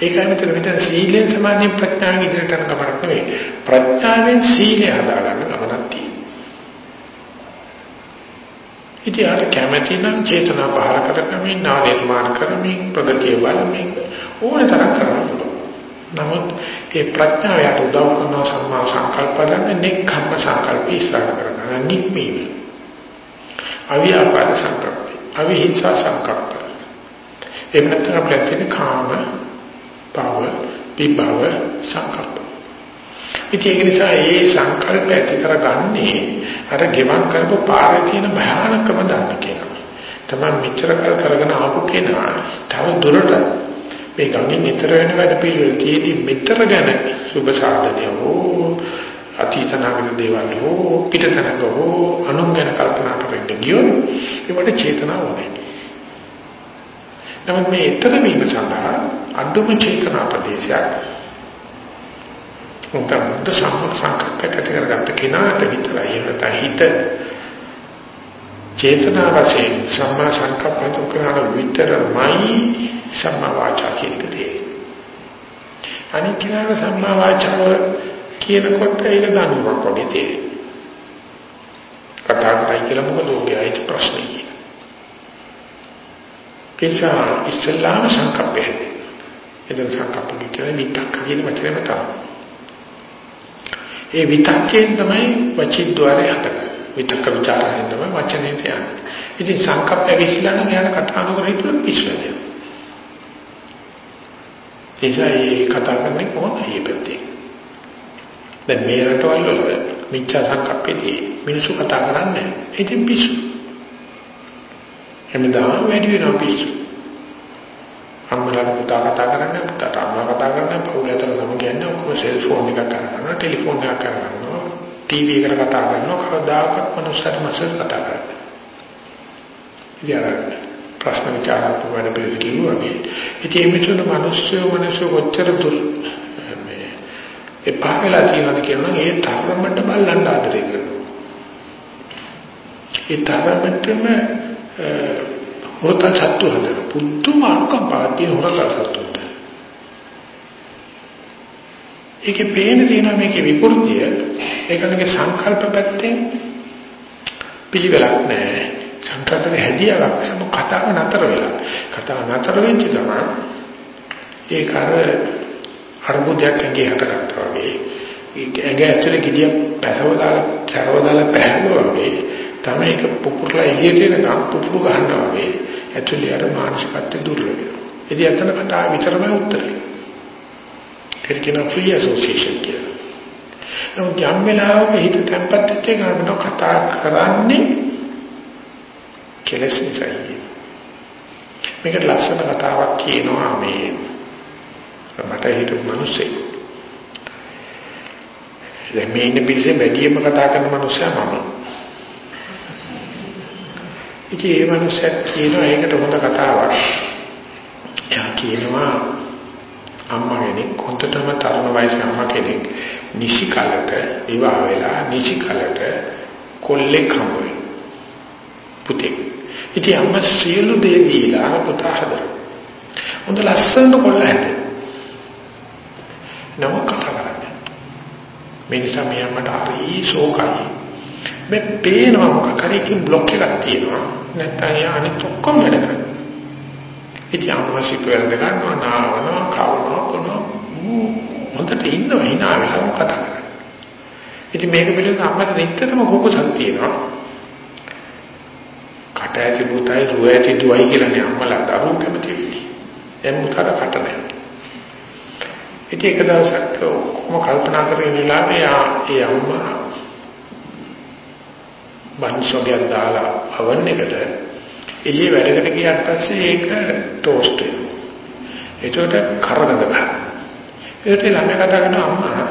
ඒකයි මෙතන මෙතන සීලෙන් සමාධියෙන් ප්‍රඥාවෙන් ඉදිරියට යන ගමනක් නෙවෙයි ප්‍රඥාවෙන් සීලය හදාගන්න ගමනක් තියෙනවා ඉතින් අර කැමැති නම් චේතනා පහල කරගමින් නා නිර්මාණ කරමින් ප්‍රගතිය වලමින් ඕන තරම් කරන්න නමුත් ඒ ප්‍රඥාව යට උදව් කරන සම්මා සංකල්ප ගන්න නෙක්ඛම්ම සංකල්ප ඉස්සරහ කරගන්න නික්මීම. අවියාපාද සංකල්ප අවිහිංසා සංකල්ප එහෙම නැත්නම් අපිට තියෙන කාම භව විභව සංකල්ප. ඉතින් ඒක නිසා ඒ සංකල්ප ඇති කරගන්නේ අර ගෙවන් කරපු පාරේ තියෙන භයානකම දන්න කෙනා. තමයි මෙච්චර කල් කරගෙන ආපු කෙනා තව දුරට මේ ගඟින් ඈතර වෙන වැඩ පිළිවෙල තියදී මෙතර ගැන සුබ සාධනය හෝ අතීතනාගත දේවල් හෝ පිටතනක හෝ අනුන් ගැන කල්පනා කරන්න ගියොත් ඒවට චේතනාව ඕනේ. නමුත් මේ ඈතර වීම සඳහා අඩුම චේතනා ප්‍රදේශයක් උන්ට සම්මුඛ සංකල්පයක් ඇති කරගත්ත කෙනාට විතරයි එහෙම හිත චේතනා වශයෙන් සම්මා සංකප්පතු කරන විතරමයි සම්මා වාචා කියන්නේ. අනිත් කෙනාට සම්මා වාචාව කියනකොට ඒක දනුවක් වගේ තේරෙනවා. කතා කරයි කියලා මොකද ඔගේ අයිති ප්‍රශ්නේ. එනිසා ඉස්ලාම සංකප්පය. එතන සංකප්ප කියන්නේ විතක් කියන වචනයම තමයි. ඒ විතක්කයෙන් තමයි වචිද්්වාරය හදන්නේ. විතක්ක ਵਿਚාරයෙන් තමයි වචනේ යන්නේ. ඉතින් සංකප්ප විශ්ලේෂණ නම් යන කතා නොකර හිතුවොත් පිස්සුවද? ඒසයි කතා කරන්නේ කොහොමද මේ පැත්තේ? දැන් මේ රටවල් වල මිච්ඡා සංකප්පෙදී මිනිස්සු කතා කරන්නේ ඉතින් පිස්සු. හැමදාම වැඩි වෙනවා පිස්සු. අම්මලාට පුතා කතා කරන්නේ පුතාට අම්මා කතා කරන්නේ පවුල අතර සම කියන්නේ ඔක්කොම සෙල්ෆෝන් එකක් කරගන්නවා ටෙලිෆෝන් එකක් කරගන්නවා ටීවී එකට කතා කරනවා කවදාකවත් මනුස්සයෙක් මනුස්සයෙක් කතා කරන්නේ ඉතින් ප්‍රශ්න විචාරාත්මක වැඩ පිළිවෙල කිව්වාගේ. ඉතින් මේ මිනිස්සු මිනිස්සු මිනිස්සු කොච්චර දුර මේ එපා වෙලා තියෙනවද කියනවා ඒ තරමට බල්ලන් ආදරය කරනවා. ඒ තරමටම හොරතල් සත්තු හදන පුදුම අනුකම්පාවක් තියෙන හොරතල් සත්තු. ඒකේ පේන තියෙනවා මේකේ විකෘතිය ඒකලගේ සංකල්ප පැත්තෙන් පිළිවෙලක් නැහැ. සංකල්පේ හැදියාවක් නෑ කතාව නතර වෙලා. කතාව නතර වෙච්ච ගමන් ඒක අර අරුබුදයක් ඇඟේ හටගත්තා වගේ. ඒක ඇඟ ඇතුලේ ගිය පැසව දාලා චරව දාලා පැහැදුවා වගේ. තමයි ඒක පුපුරලා එළියට එනකම් පුපුරු ගන්නවා වගේ. ඇතුලේ අර මානසිකත්වය දුර්වල වෙනවා. ඉතින් අතන කතාව විතරමයි උත්තරේ. ඒක කියන ෆ්‍රී ඇසෝසියේෂන් කියලා. නමුත් යම් වෙලාවක හිත තැම්පත් වෙච්ච ගමන් කතා කරන්නේ කෙලස් නිසායි. මේක ලස්සන කතාවක් කියනවා මේ මට හිතපු මිනිස්සේ. දැන් මේ ඉන්න පිළිසෙ වැඩියෙන්ම කතා කරන මිනිස්සයා මම. ඉතින් ඒ මිනිස්සයා කියනවා ඒකට හොඳ කතාවක්. එයා කියනවා අම්මා කෙනෙක් හොඳටම තරුණ වයසේ අම්මා කෙනෙක් නිසි කලට විවාහ වෙලා නිසි කලට කොල්ලෙක් හම්බ වෙනවා. පුතෙක්. ඉතින් අම්මා සියලු දේ දීලා පුතා හදලා. හොඳ ලස්සනට කොල්ල හැදේ. නම කතා කරන්නේ. මේ නිසා මේ අම්මට හරි ශෝකයි. මේ පේනවා මොකක් හරි කිම් બ્લોක් එකක් තියෙනවා. නැත්නම් යා අනිත් ඔක්කොම වැඩ කරනවා. ඉතින් අම්මා සිපුවර ගන්නවා නාවනවා කවනවා කොනවා හොඳට ඉන්නවා hina වෙලා කතා කරන්නේ. ඉතින් මේක පිළිබඳව අම්මට නිතරම කුකුසක් තියෙනවා. කට ඇති පුතයි රුව ඇති දුවයි කියලානේ අම්මලා දරුවෝ කැමති වෙන්නේ. දැන් මුතර කට නැහැ. ඉතින් එක දවසක් කොහොම කල්පනා කරගෙන ඉලාවේ ඒ අම්මා බන්සෝගයක් දාලා අවන්න එකට එළිය වැඩකට ගියාට පස්සේ ඒක ටෝස්ට් වෙනවා. ඒකට කරගඳ ගන්නවා. ඒකට ළමයා කතා කරන අම්මා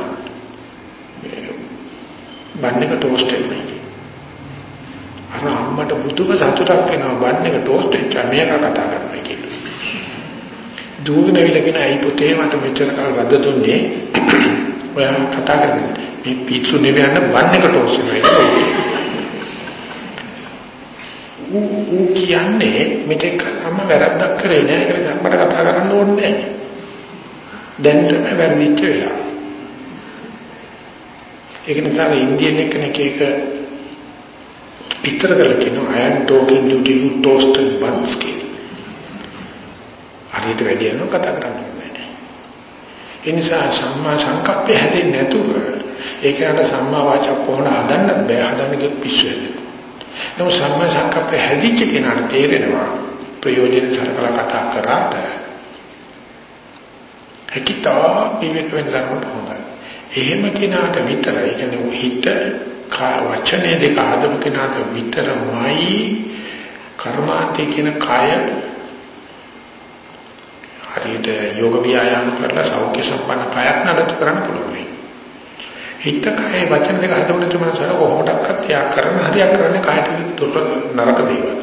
බන් එක ටෝස්ට් වෙනවා. අර අම්මට පුදුම සතුටක් වෙනවා බන් එක ටෝස්ට් වෙච්ච මේක කතා කරනවා කියලා. දුවගෙන ඉලගෙන අයි පුතේ මට මෙච්චර කල් රද්ද දුන්නේ ඔයා කතා කරන්නේ මේ පිටු නෙවෙන්න බන් එක ටෝස්ට් වෙනවා ඌ කියන්නේ මෙතෙක් අම්ම වැරද්දක් කරේ නෑ ඒක නිසා මට කතා කරන්න ඕනේ නෑ දැන් තමයි වැරදිච්ච වෙලාව ඒක නිසා ඉන්දියන් කෙනෙක් එක විතර කරලා කියනවා I am talking to you toasted buns කියලා. හරියට වැඩි යනවා කතා කරන්න බෑ. ඒ නිසා සම්මා සංකප්පය හැදෙන්නේ නැතුව ඒකට සම්මා වාචා කොහොමද හදන්න බෑ හදන්නේ පිස්සු වෙනවා. නමුත් සම්මා සංකප්පය හැදිච්ච කෙනාට තේරෙනවා ප්‍රයෝජන සරකලා කතා කරාට හැකිතා විවේක වෙන ධර්මයට හොඳයි. එහෙම කෙනාට විතරයි කියන්නේ හිත වචනේ දෙක හදපු කෙනාට විතරමයි කර්මාන්තේ කියන කය හරියට යෝග ව්‍යායාම කරලා සෞඛ්‍ය සම්පන්න කයක් නඩත්තු කරන්න පුළුවන්. හිත කය වචන දෙක හදවන තුමනසර කොහොමදක්වත් ත්‍යාග කරන හරියක් කරන්නේ කයට දුර නරක දේවල්.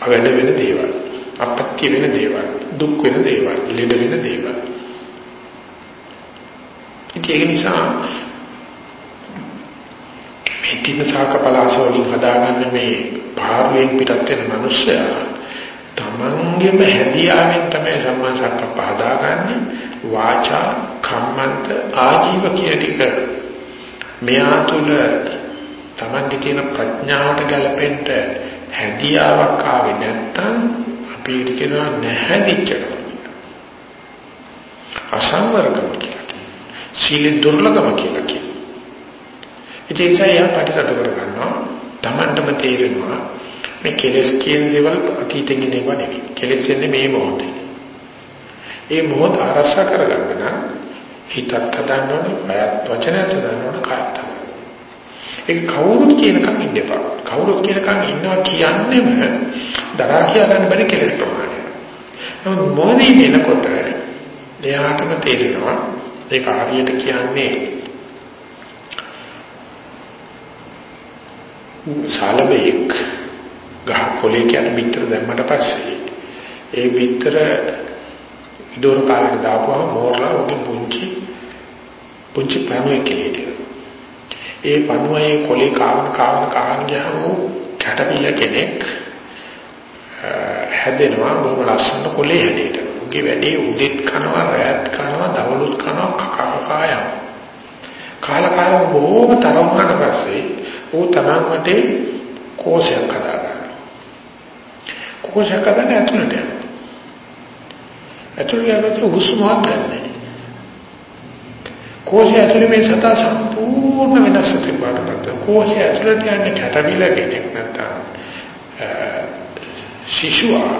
අවැඩ වෙන දේවල්. අපත්‍ය වෙන දේවල්. දුක් වෙන දේවල්. ලෙඩ වෙන දේවල්. ඉතින් ඒක නිසා මේ තින සාකපලාස වලින් හදාගන්න මේ පාර්ලියෙන් පිටත් වෙන මිනිස්සයා තමන්ගේම හැදියාවෙන් තමයි සම්මා සංකප්ප හදාගන්නේ වාචා කම්මන්ත ආජීව කියන ටික. මෙයා තුල තමන්ගේ තියෙන ප්‍රඥාවට ගැලපෙන්න හැදියාවක් ආවේ නැත්තම් අපි කියනවා නැහැදිච්ච අසංවරකම කියලා සීල දුර්ලභම කියලා කියනවා. ඉතින් ඒ නිසා පටිසත කරගන්නවා. Tamanටම තේරෙනවා මේ කෙලස් කියන දේවල් අතීතෙන් එනව නෙවෙයි. කෙලස් එන්නේ මේ මොහොතේ. ඒ මොහොත අරසා කරගන්න නම් හිතත් හදන්න ඕනේ, බයත් වචනත් හදන්න ඕනේ, කායත් ඒක කවුරුත් කියනකම් ඉන්න එපා. කවුරුත් කියනකම් ඉන්නවා කියන්නේම දරා කියා ගන්න බැරි කෙලස් ප්‍රමාණය. නමුත් මොනින් එනකොට එයාටම තේරෙනවා ඒක හරියට කියන්නේ සාලබෙක් ගහ කොලේ කියන පිටර දැම්මට පස්සේ ඒ පිටර ඉදොර කාලේ දාපුවම මෝරලා ඔගේ පුංචි පුංචි පණුවේ කෙලෙට. ඒ පණුවේ කොලේ කාවන කාවන කාවන ගියාම කැටපිල්ල කෙනෙක් හැදෙනවා බොහොම ලස්සන කොලේ හැදෙට. උගේ වැඩේ උදෙත් කනවා රැත් කනවා දවලුත් කනවා කකා කකා යනවා. කාල කාල බොහොම තරම් වුණාට පස්සේ ਉਹ තමන් වටේ කෝෂයක් හදාගන්නවා. කෝෂයක් හදාගෙන ඇතුළට යනවා. ඇතුළේ යනකොට හුස්මවත් ගන්නෑ. කෝෂය ඇතුළේ මේ සතා සම්පූර්ණ වෙනස් වෙපාරකට. කෝෂය ඇතුළට යන්නේ කැටවිල කෙනෙක් නැත්නම් ශිෂුවා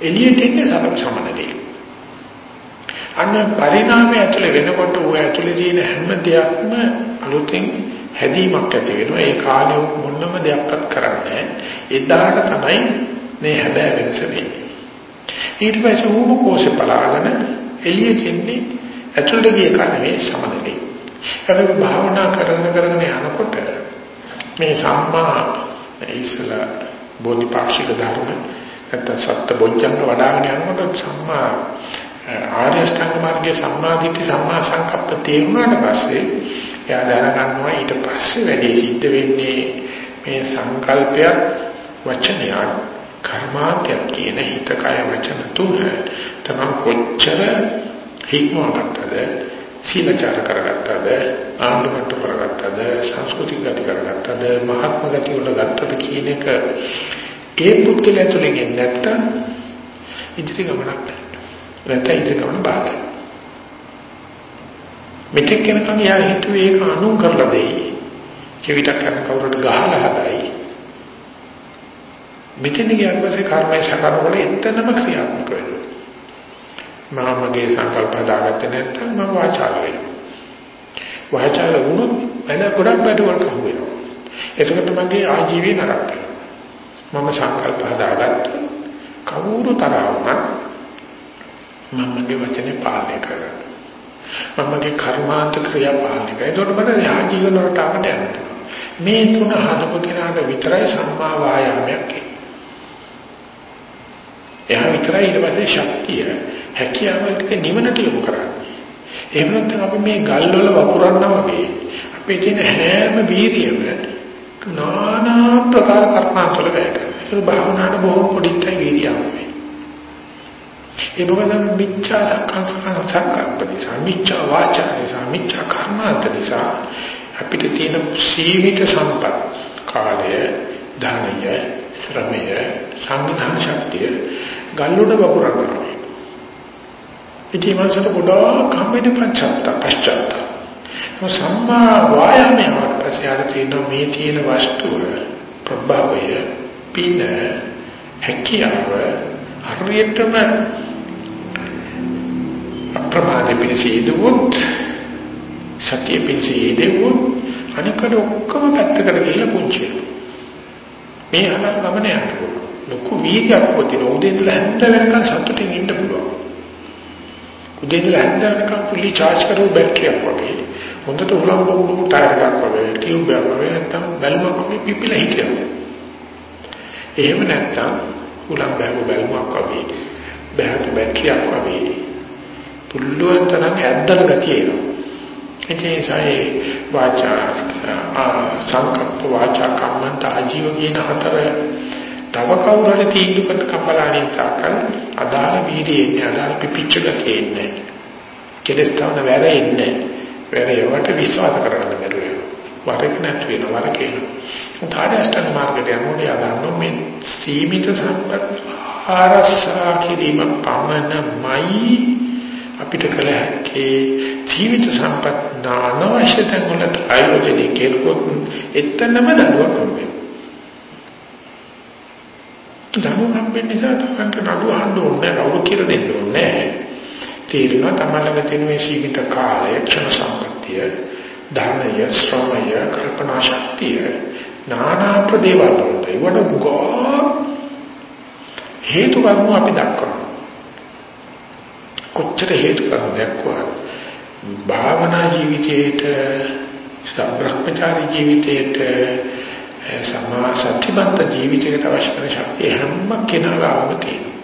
එළියට ඉන්නේ සමන සමනදී. අන්න පරිණාමය ඇතුළේ වෙනකොට ਉਹ ඇතුළේ තියෙන හැම දෙයක්ම අලුතෙන් හැදීමක් ඇති වෙනවා. ඒ කාලේ මොනම දෙයක්වත් කරන්නේ එදාට තමයි මේ හැබෑ වෙනස වෙන්නේ. ඊට පස්සේ ඌම කෝෂේ පලාගෙන එළියට එන්නේ ඇතුළට ගිය කන්නේ සමනලේ. ඒක භාවනා කරන කරගෙන යනකොට මේ සම්මා ඉස්සලා බෝධිපාක්ෂික ධර්ම නැත්නම් සත්‍ය බොජ්ජංග වඩාගෙන යනකොට සම්මා ආර්ය ශ්‍රාංග මාර්ගයේ සම්මාදිට්ඨි සම්මා සංකප්ප තේරුණාට පස්සේ එයා දැනගන්නවා ඊට පස්සේ වැඩි සිද්ධ වෙන්නේ මේ සංකල්පයක් වචනයක් කර්මාන්තයක් කියන හිත කය වචන තුන තමයි කොච්චර හික්මවගත්තද සීලචාර කරගත්තද ආණ්ඩුමට්ට කරගත්තද සංස්කෘතික ගති කරගත්තද මහත්ම ගති වල ගත්තද කියන එක ඒ පුද්ගලයා තුළින් නැත්තම් ඉදිරි ගමනක් නැහැ නැත්නම් ඉදිරි ගමන බාධා මෙතෙක් වෙනකන් යා හිතුවේ ඒක අනුන් කරලා දෙයි. කෙවිතක් කරන කවුරුත් ගහලා හදයි. මෙතන ගියාට පස්සේ කර්මය සකරවල එතනම ක්‍රියාත්මක වෙනවා. මම මගේ සංකල්ප හදාගත්තේ නැත්නම් මම වාචාල වෙනවා. වාචාල වුණොත් වෙන ගොඩක් බඩවලට අහු වෙනවා. එතකොට මගේ ආජීවය නරක මම සංකල්ප හදාගත්ත කවුරු තරවම මම මගේ වචනේ පාලනය කරගන්නවා. මම මගේ කර්මාන්ත ක්‍රියා පාලනය කරනවා එතකොට මට ආජීවන රටාවට යනවා මේ තුන හදපු කෙනාට විතරයි සම්මා වායාමයක් එයා විතරයි ඊට පස්සේ ශක්තිය හැකියාවට නිවනට යොමු කරන්නේ. එහෙම නැත්නම් අපි මේ ගල් වල වපුරන්නා වගේ අපේ තියෙන හැම වීර්යයම নানা ප්‍රකාර කර්මාන්තවල වැය කරනවා. ඒක භාවනාවට බොහොම පොඩියි වීර්යයක්. ඒ මොකද මිච්ඡා සංකල්පන සංකල්ප නිසා මිච්ඡා වාචා නිසා මිච්ඡා කර්මාන්ත නිසා අපිට තියෙන සීමිත සම්පත් කාලය ධනය ශ්‍රමය සංවිධාන ශක්තිය ගල්ලොඩ වපුරනවා. ඉතින් මාසට ගොඩාක් කම්මැලි පංචත්ත පශ්චාත්ත. සම්මා වායාමයේ වර්පසේ ආර තියෙන මේ තියෙන වස්තුව ප්‍රභාවය පින හැකියාව හරියටම අප්‍රමාද පිළිසීදුවොත් සත්‍ය පිළිසීදුවොත් අනිකට ඔක්කොම පැත්තකට ගිහලා පුංචි මේ අනර ගමන යනවා ලොකු වීර්යයක් වතින උදේ ඉඳලා හැන්ද වෙනකන් සතුටින් ඉන්න පුළුවන්. උදේ ඉඳලා හැන්ද වෙනකන් fully charge කරපු බැටරියක් වගේ. හොඳට උලම් බොමු ටයර් එකක් වගේ ටියුබ් එකක් වගේ නැත්තම් බැලුමක් වගේ පිපිලා හිටියනවා. එහෙම නැත්තම් උලම් බැලු බැලුමක් වගේ බෑට බැටරියක් වගේ පුළුවන් තරම් ඇද්දල ගතිය එනවා. ඒ නිසා වාචා සංකප්ප වාචා කම්මන්ත ආජීව කියන හතර තව කවුරු හරි තීන්දුව කරන කම්බලාණින් තාකල් අදාළ වීර්යයේ අදාළ පිපිච්ච ගතියෙන්නේ කෙලස් තවන වැරෙන්නේ. වැරේවට විශ්වාස කරන්න බැරුව. වරක නැති වෙන වරක එනවා තාඩස්තන මාර්ගයට යනකොට යදන්න මේ සීමිත සම්පත් ආරසා කිරීම පමණමයි අපිට කළ හැකි. ජීවිත සම්පත් නානවශ්‍යතන් වලට ආයෝජනය කෙරුවොත් එතනම දඩුවක් වෙනවා. දනුව හම්බෙන්න නිසා තමන්ට නඩු අහන්න ඕනේ කවුරු කියලා දෙන්න ඕනේ තේරෙනවා තමන්ලඟ තියෙන මේ සීමිත කාලය ක්ෂණ සම්පත්තිය ධර්මය ශ්‍රමය කල්පනා ශක්තිය නානා ප්‍රදේවල් වලට ඒවට ගෝ හේතු කරුණු අපි දක්වනවා කොච්චර හේතු කරුණු දක්වනවා භාවනා ජීවිතයේට සබ්‍රහ්මචාරී ජීවිතයේට සම්මා සත්‍යමත් ජීවිතයකට අවශ්‍ය කරන ශක්තිය හැම කෙනා ගාවම තියෙනවා.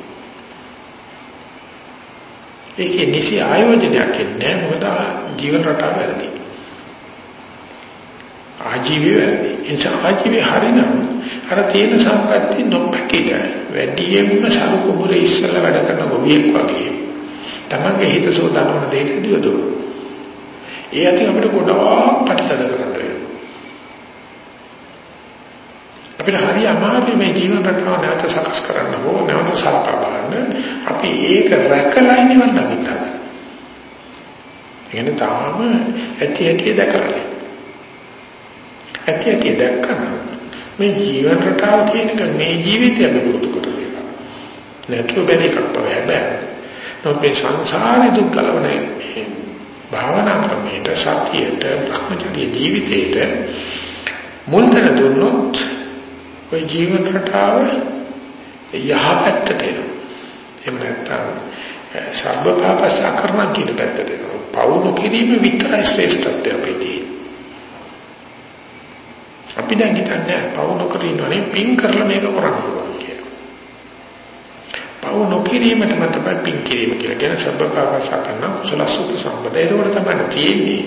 ඒකේ නිසි ආයෝජනයක් ඉන්නේ මොකද ජීවන රටාව වැරදි. ආජීවය වැරදි. එනිසා ආජීවය හරිනම් අර තියෙන සම්පත්‍ය නොපැකිල වැඩියෙන්ම සරු කුඹුරේ ඉස්සලා වැඩ කරන ගොවියෙක් වගේ. තමන්ගේ හිත සෝදානවන දෙයට දියදෝ. ඒ අතින් අපිට ගොඩාක් ප්‍රතිතද කරන්න වෙනවා. අපිට හරි අමාරුයි මේ ජීවන රටාව නැවත සකස් කරන්න ඕන නැවත සලකා බලන්න. අපි ඒක රැකලා නිවන් දකින්න හදනවා. එන්නේ තාම ඇති ඇති දැකලා. ඇති ඇති දැක්කම මේ ජීවන රටාව කියන එක මේ ජීවිතය අපි පුරුදු කරලා. නැතුව බැරි එකක් තමයි හැබැයි. නමුත් මේ සංසාරේ දුක් ගලවන්නේ භාවනා ක්‍රමයට සතියට භ්‍රමචර්ය ජීවිතයට මුල්තර දුන්නොත් ඔය ජීවන රටාව යහපැත්තට එනවා. එහෙම නැත්නම් සබ්බපාපසකරණ කියන පැත්තට එනවා. පවුණු කිරීම විතරයි ශ්‍රේෂ්ඨත්වය අපිට. අපි දැන් හිතන්නේ පවුණු කරිනවනේ පින් කරලා මේක කරන්න පුළුවන් කියලා. පවුණු කිරීමට මත පින් කිරීම කියලා කියන සබ්බපාපසකරණ කුසල සුඛ සම්පද. ඒක තමයි තියෙන්නේ.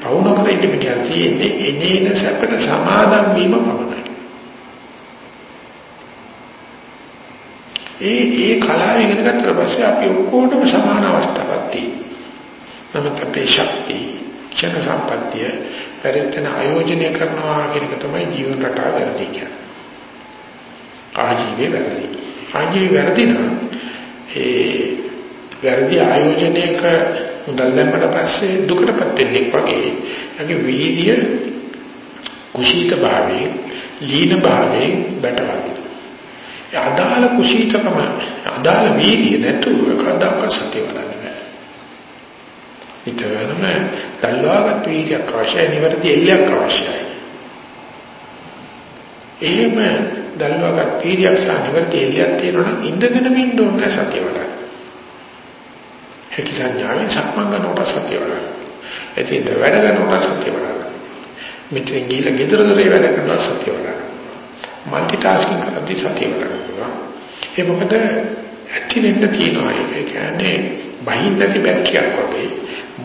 පවුණු කරින්න කියන්නේ එනේන සැපට සමාදම් වීම පමණයි. ඒ ඒ කලාව ඉගෙන ගත්තට පස්සේ අපි ඔක්කොටම සමාන අවස්ථාවක් තියෙනවා. නමුත් අපේ ශක්තිය, ක්ෂණ සම්පත්තිය පරිත්තන ආයෝජනය කරනවා කියන එක තමයි ජීවන රටාව වැරදි කියන්නේ. ආජීවයේ වැරදි. ආජීවයේ වැරදි නම් ඒ වැරදි ආයෝජනයක මුදල් දැම්මට පස්සේ දුකටපත් වෙන්නේ වගේ. ඒකේ වීර්ය කුසීත භාවයෙන්, ලීන භාවයෙන් බැටවන්නේ. අදාළ කුසීතකම අදාළ වීර්ය නැතුව කවදාක සත්‍ය වඩන්න බෑ. ඊතරම දල්වාගත් වීර්යයක් අවශ්‍යයි නිවැරදි එල්ලයක් අවශ්‍යයි. එහෙම දල්වාගත් වීර්යයක් සහ නිවැරදි එල්ලයක් තියෙනවා නම් ඉඳගෙන ඉන්න ඕනේ සත්‍ය වඩන්න. හැකි සංඥාවෙන් සක්මන් සත්‍ය වඩන්න. එතින් වැඩ කරනකොට සත්‍ය වඩන්න. මෙතෙන් ගිහලා ගෙදර දොරේ වැඩ කරනවා සත්‍ය වඩන්න. মালටි ටාස්කින් කරද්දී සතිය වඩනවා. ඒ මොකද ඇති වෙන්න තියෙනවා. ඒ කියන්නේ බහින් නැති බැක්කියක් වගේ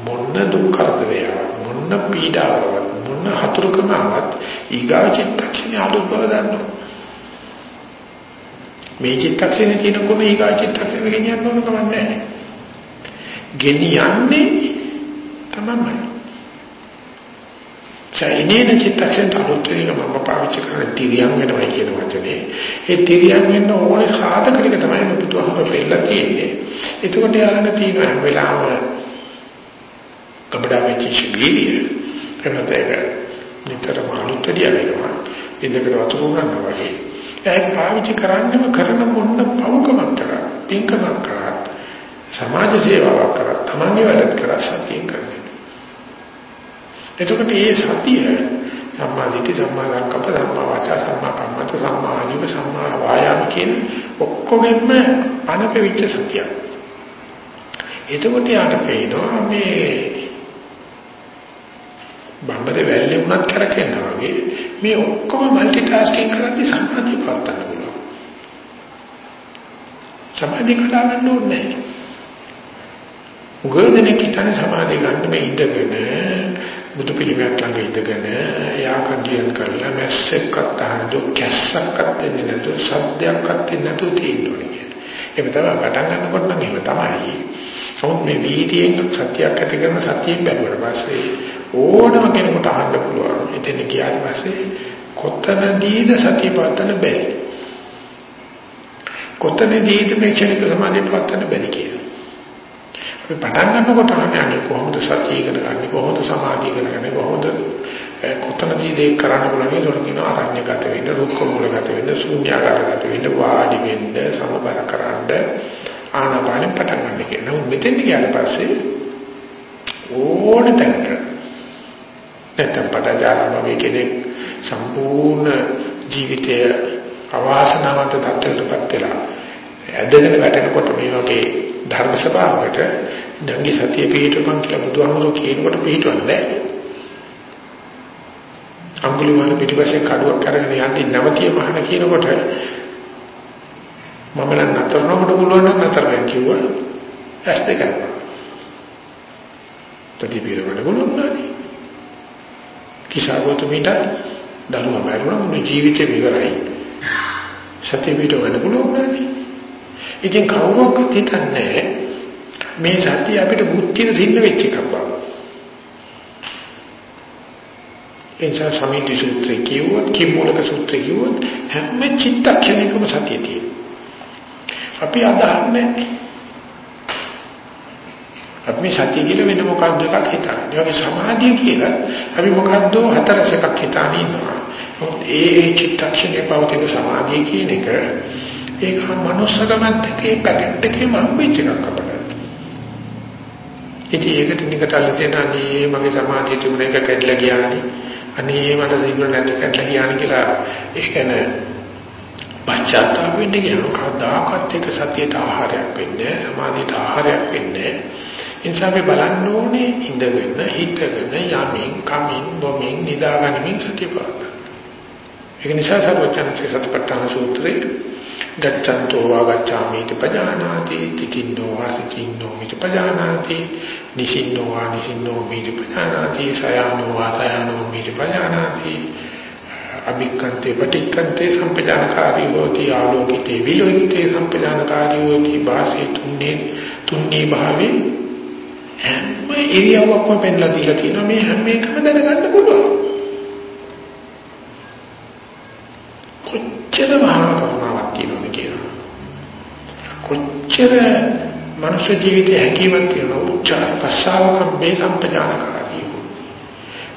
මොන දුක් කරදරයක් මොන පීඩාවක් මොන හතුරුකමක් ඊගා චිත්තක්ෂණේ අලුත් බව දන්නවා. මේ චිත්තක්ෂණේ තියෙන කොම ඊගා චිත්තක්ෂණේ ගෙනියන්න ඕන කමක් නැහැ. ගෙනියන්නේ තමයි චෛනේන චිත්තක්ෂණ අලුත්වීම මම පාවිච්චි කරන තිරියම් වෙනවා කියන වචනේ. ඒ තිරියම් වෙන්න ඕනේ සාධකනික තමයි බුදුහාම පෙන්නලා තියෙන්නේ. එතකොට යාළඟ තියෙන හැම වෙලාවම කබඩා වෙච්ච ශීලිය. එනතේක නිතරම අලුත්විය වෙනවා. ඉන්දකට වතුර උනනවා වගේ. ඒක පාවිච්චි කරන්නම කරන මොන්න පවකමක් කරා. පින්කමක් කරා. සමාජ සේවාවක් කරා. තමන්ගේ වැඩත් කරා සතියෙන් කරනවා. එතකොට මේ සතිය සම්මා දිට්ඨි සම්මා සංකප්ප සම්මා වාචා සම්මා කම්මන්ත සම්මා ආජීව සම්මා වායාම කියන ඔක්කොගෙම අනපෙවිච්ච සතිය. එතකොට යාට පේනවා මේ බම්බරේ වැල්ලේ උනත් කරකෙනවා වගේ මේ ඔක්කොම মালටි ටාස්කින් කරද්දී සම්පූර්ණ පවත්වන්න පුළුවන්. සමාධි කඩා ගන්න ඕනේ නැහැ. උගදෙනෙක් හිතන්නේ සමාධිය ගන්න මේ ඉඳගෙන බුදු පිළිමයක් ළඟ ඉඳගෙන යාකඩියන් කරලා මැස්සෙක්වත් අහන්න කැස්සක්වත් දෙන්නේ නැතුව සද්දයක්වත් දෙන්නේ නැතුව තියෙන්නේ කියන්නේ. ඒක තමයි පටන් ගන්නකොට නම් එහෙම තමයි. නමුත් මේ වීතියෙන් සත්‍යයක් ඇති කරන සත්‍යයෙන් බැලුවට පස්සේ ඕනම කෙනෙකුට අහන්න පුළුවන්. එතන ගියාට පස්සේ කොතනදීද සතිය පවත්වන්න බැරි. කොතනදීද මේ ක්ෂණික සමාධිය පවත්වන්න බැරි කියලා. අපි පටන් ගන්නකොට අහන්නේ කොහොමද සතිය ඉගෙන ගන්න කොහොමද සමාධිය ඉගෙන ගන්න කොහොමද කොතනදී දෙයක් කරන්න පුළුවන් ඒකට කියනවා අරණ්‍යගත වෙන්න රුක්ක මූලගත වෙන්න ශූන්‍යාකාරගත වෙන්න වාඩි වෙන්න සමබර කරන්න ආනාපානෙ පටන් ගන්න කියනවා මෙතෙන් ගියාට පස්සේ ඕන තැනට නැත්නම් පටජාන වගේ කෙනෙක් සම්පූර්ණ ජීවිතය අවාසනාවන්ත තත්ත්වයකටපත් වෙලා ඇදගෙන වැටෙනකොට මේ වගේ ධර්ම සභාවකට දඟි සතිය පිටුපන් කියලා බුදුහාමුදුරුවෝ කියනකොට පිටවන්නේ නැහැ. අඟුල අඟුලිමාල පිටිපස්සේ කඩුවක් අරගෙන යන්නේ නැවතිය මහන කියනකොට මම නම් නතර නොකොට පුළුවන් නම් නතර වෙන්න කිව්වා ඇස් දෙක ප්‍රතිපීඩන බලන්න නෑ කිසాగෝතුමිට දරුවා මරුණා මුළු ජීවිතේම ඉවරයි සත්‍ය පිට වෙන්න පුළුවන් නෑ ඉතින් කවුරක්වත් හිතන්නේ මේ සත්‍ය අපිට බුද්ධිය සින්න වෙච්ච එකක් බව. එනිසා සමිති සූත්‍රය කියුවොත් කිමූලක සූත්‍රය කියුවොත් හැම චිත්තක්ෂණයකම සතිය තියෙනවා. අපි අදහන්නේ අපි මේ සතිය කියලා වෙන මොකක්ද එකක් හිතන්නේ. ඒ වගේ සමාධිය කියලා අපි මොකක්ද හතරස් එකක් හිතානේ ඉන්නවා. ඒ ඒ චිත්තක්ෂණයේ පවතින සමාධිය කියන එක ඒක මනුස්සකමත් එක්ක පැකට් එකේ මම්බෙච්ච එකක් අපට. ඉතින් ඒකට නිකටල්ල තියෙන අනේ මගේ සමාධිය තිබුණ එක කැඩලා ගියානේ. අනේ මට සිල්ව නැති කැඩලා ගියානේ කියලා ඒක නේ පශ්චාත්තාප වෙන්නේ කියන කවදාකවත් ඒක සතියට ආහාරයක් වෙන්නේ සමාධියට ආහාරයක් වෙන්නේ ඒ නිසා අපි බලන්න ඕනේ ඉඳගෙන හිටගෙන යමින් කමින් බොමින් නිදාගනිමින් සතිය පාදන්න ඒක නිසා සර්වචන්සේ සතිපට්ඨාන සූත්‍රයේ ගච්ඡන්තෝ වාගච්ඡාමි इति පජානාති තිකින්නෝ වාසිකින්නෝ මිති පජානාති නිසින්නෝ වානිසින්නෝ මිති පජානාති සයනෝ වාතයනෝ මිති පජානාති. අභික්ඛන්තේ පටික්ඛන්තේ සම්පජානකාරී හෝති ආලෝකිතේ විලෝකිතේ සම්පජානකාරී හෝති වාසේ තුන්නේ තුන්නේ භාවේ හැම ඉරියව්වක්ම පෙන්ලා දීලා තියෙනවා මේ හැම එකම දැනගන්න පුළුවන් කොච්චර මහා කරුණාවක් තියෙනවද කියලා. කොච්චර මනුෂ්‍ය ජීවිතයේ හැකියාවක් තියෙනවද උච්චාර ප්‍රසාවකම් මේ සම්පජානකාරී.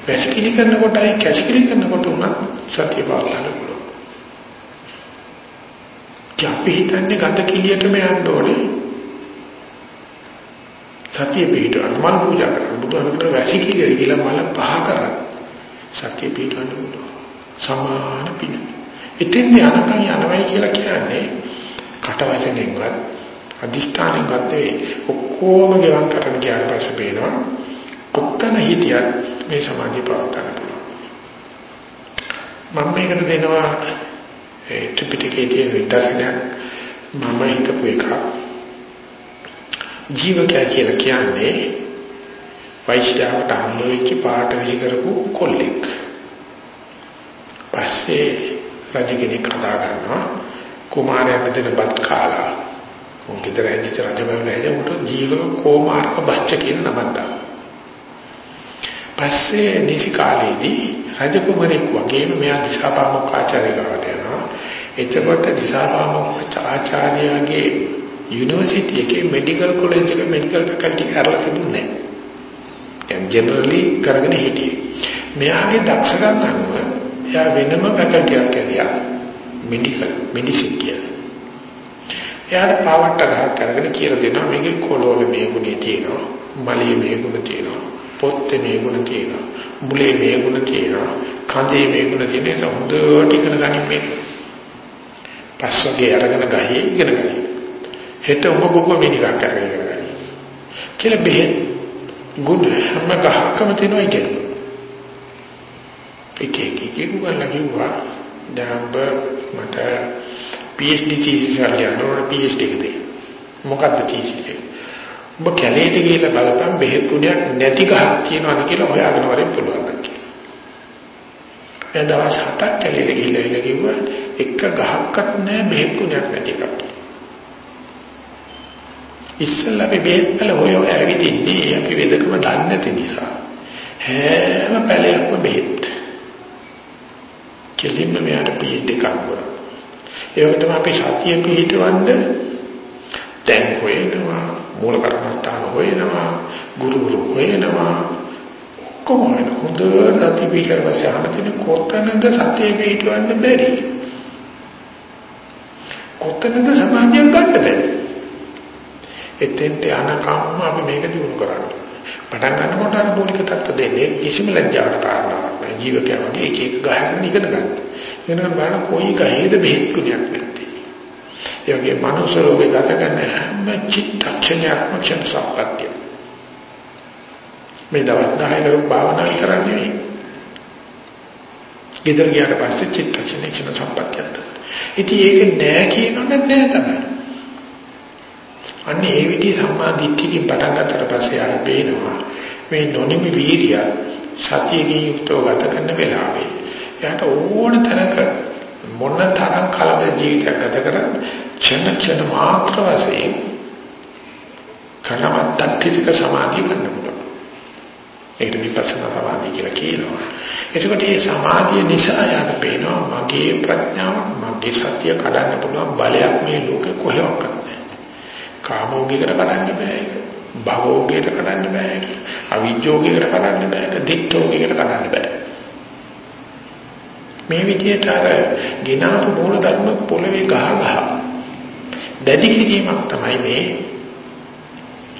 වැසිකිලි කරනකොටයි කැසිකිලි කරනකොට උනත් සතිය පාලන පුළුවන්. අපි හිතන්නේ ගත කිලියටම යන්න ඕනේ. සතිය පිටවන්න මල් පූජා කරන්න බුදුහාමුදුරුවෝ වැසිකිලි කියලා මල පහ කරා. සතිය පිටවන්න පුළුවන්. සමාන පිළිවෙල. ඉතින් යනකම් යනවයි කියලා කියන්නේ කටවචනෙන්වත් අදිෂ්ඨානෙන්වත් නෙවෙයි. ඔක්කොම ගෙවන් කරන කියන පස්සේ පේනවා. කොත්තන හිටියත් මේ සමාධිය පවත්වා ගන්න මම මේකට දෙනවා ඒ ත්‍රිපිටකයේ තියෙන විදර්ශනයක් මම හිතපු එක ජීවකය කියලා කියන්නේ වෛශ්‍යාවට හම්බ වෙච්ච පාට විසි කරපු කොල්ලෙක්. පස්සේ රජ කෙනෙක් හදා ගන්නවා කුමාරයා මෙතන බත් කාලා. උන් ගෙදර ඇවිත් රජ බවලයි උට ජීව කුමාරක බච්ච කියන නමක් දානවා. පස්සේ නිසි කාලේදී රජ කුමාරෙක් වගේම මෙයා දිසාපාමොක් ආචාර්ය ගාවට යනවා. එතකොට දිසාපාමොක් ආචාර්යයාගේ යුනිවර්සිටි එකේ මෙඩිකල් කොලෙජ් එකේ මෙඩිකල් ෆැකල්ටි කරලා තිබුණේ නැහැ ජෙනරලි කරගෙන හිටියේ මෙයාගේ දක්ෂකම් අනුව එයා වෙනම ෆැකල්ටියක් කරියා මෙඩිකල් මෙඩිසින් කියලා. එයාට පාවට ගහක් අරගෙන කියලා දෙනවා මේකේ කොළවල මේ ගුණේ තියෙනවා මලයේ මේ ගුණ තියෙනවා පොත්තේ මේ ගුණ තියෙනවා මුලේ මේ ගුණ තියෙනවා කඳේ මේ ගුණ තියෙනවා හොඳට ඉගෙන ගන්න මේක. පස්වගේ අරගෙන ගහේ ඉගෙන ගන්න. හෙට ඔබ බොබ මෙනිකක් අරගෙන ඉගෙන ගන්න. කියලා බෙහෙත් ගුණ හැම ගහකම තියෙනවා කියන්නේ. එක එක එක ගුගල්ලා කිව්වා දැන් ඔබ මට PhD thesis එකක් ලියන්න PhD එක දෙන්න. මොකද්ද thesis එක? ඔබ කැලේට ගිහලා බලපන් බෙහෙත් ගුණයක් නැති ගහක් තියෙනවද කියලා හොයාගෙන වරෙන් පුළුවන් කියලා. එයා දවස් හතක් කැලේට ගිහලා ඉන්න කිව්වා එක ගහක්වත් නැහැ බෙහෙත් ගුණයක් නැති එකක්. ඉස්සෙල්ලා අපි බෙහෙත් වල හොය හොය ඇවිදින්නේ අපි වෙදකම දන්නේ නැති නිසා. හැම පැලයක්ම බෙහෙත්. කෙලින්ම මෙයාට PhD එකක් කරා. ඒ වගේ තමයි අපි සතිය පිළිහිටවන්න දැන් හොයනවා මූල කර්මස්ථාන හොයනවා ගුරුවරු හොයනවා කොහොමද හොඳ සතිය පිළිකරවස අහනතින කොතනද සතිය පිළිහිටවන්න බැරි කොතනද සමාධිය ගන්න බැරි එතෙන්ට යනකම්ම අපි මේක දිනු කරන්නේ. පටන් ගන්නකොට අර මූලික தত্ত্ব දෙන්නේ කිසිම ලැජ්ජාවක් කාරණාවක් නෑ. ජීවිතය වගේ එක එක ගහගෙන ඉගෙන ගන්න. වෙනම බලන කොයි ගහේද බෙහෙත් කුණයක් නැත්තේ. ඒ වගේ මනස රෝගේ ගත ගන්න හැම චිත්තක්ෂණයක්ම චිත්ත සම්පත්තිය. මේ දවස් 10 ලෝක භාවනා කරන්නේ. ගෙදර ගියාට පස්සේ චිත්තක්ෂණේ චිත්ත සම්පත්තියට. ඉතින් ඒක නෑ කියනොත් නෑ තමයි. අන්න ඒ විදිහේ සම්මා දිට්ඨියකින් පටන් ගන්නතර පස්සේ ආර පේනවා මේ නොනිමි වීර්ය සතියකින් යුක්තව ගත කරන වෙලාවේ එයාට ඕන තරක මොන තරම් කලබල ජීවිතයක් ගත කරත් චන චන මාත්‍ර වශයෙන් කර්මත්තක්තික සමාධිය ගන්න පුළුවන්. ඒකට විපස්සනා සමාධිය කියලා කියනවා. එතකොට මේ සමාධිය නිසා යාට පේනවා මගේ ප්‍රඥාව මගේ සත්‍ය කඩන්න පුළුවන් බලයක් මේ ලෝකේ කොහෙවත් නැහැ. කාමෝගයකට කඩන්න බෑ. භවෝගයකට කඩන්න බෑ. අවිජ්ජෝගයකට කඩන්න බෑ. දික්ඨෝගයකට කඩන්න බෑ. මේ විදිහට අර ගිනාපු මූල ධර්ම පොළවේ ගහ ගහ දැඩි කිරීමක් තමයි මේ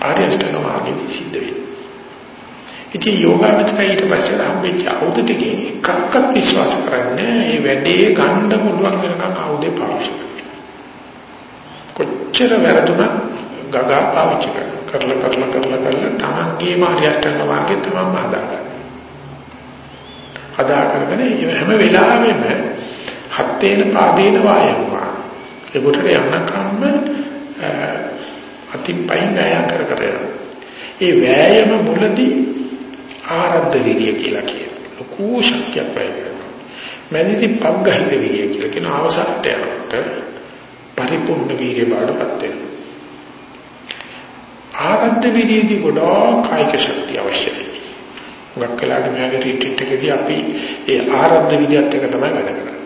ආර්ය අෂ්ටාංග මාර්ගයේ සිද්ධ වෙන්නේ. ඉතින් යෝගාවචරය ඊට පස්සේ හම්බෙච්ච ආයුධ ටිකේ එකක්වත් විශ්වාස කරන්නේ ඒ වැඩේ ගන්න පුළුවන් වෙනකම් ආයුධේ පාවිච්චි කොච්චර වැරදුනත් ගගා පාවිච්චි කරලා කරලා කරලා කරලා තමන්ගේ මාර්ගයට මාර්ගෙ තමන්ම හදාගන්න. හදා කරගෙන හැම වෙලාවෙම හත්තේන පාදේන වායනවා. ඒකට යනකම්ම අතින් පයින් ගෑයම් කර කර යනවා. ඒ වෑයම මුලදී ආරද්ධ විරිය කියලා කියනවා. ලොකු ශක්තියක් වැය කරනවා. මැදින්දි පග්ගහිත විරිය කියලා කියන අවසානට යනකොට පරිපූර්ණ වීර්ය බාඩපත් වෙනවා. ආරද්ධ විරියදී ගොඩාක් කායික ශක්තිය අවශ්‍යයි. වක්කලාට මෙයාගේ රිට්‍රීට් එකදී අපි ඒ ආරද්ධ විරියත් එක තමයි වැඩ කරන්නේ.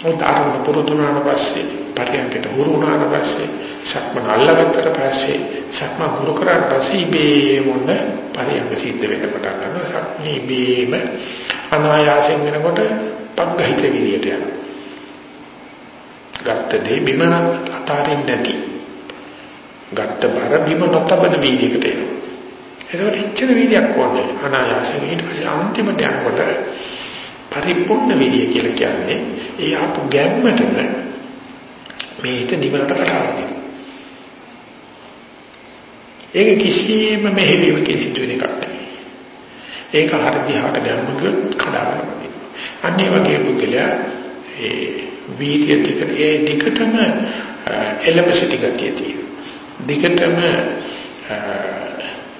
මොකද ආරම්භ පුරුදු වුණාට පස්සේ පරියන්කට හුරු වුණාට පස්සේ සක්මන අල්ලගත්තට පස්සේ සක්මන් හුරු කරාට පස්සේ ඉබේම මොන පරියන්ක සිද්ධ වෙන්න පටන් ගන්නවා සක්මී ඉබේම අනායාසයෙන් වෙනකොට පග්ගහිත විදියට යනවා ගත්ත දේ බිම අතාරින්න නැති ගත්ත බර බිම නොතබන වීදියකට එනවා එතකොට ඉච්ඡන වීදියක් ඕනේ අනායාසයෙන් ඊට පස්සේ අන්තිමට යනකොට පරිපූර්ණ විදිය කියලා කියන්නේ ඒ ආපු ගැම්මටම මේ හිත නිවනට කඩාවදින. ඒක කිසියම් මෙහෙවීමකින් සිදු වෙන එකක් නෙවෙයි. ඒක හරි දිහාට ගැම්මක කඩාවදින. අන්න ඒ වගේ පුද්ගලයා ඒ වීර්ය ටික ඒ දිගටම එලෙමසිටි ගතිය තියෙනවා. දිගටම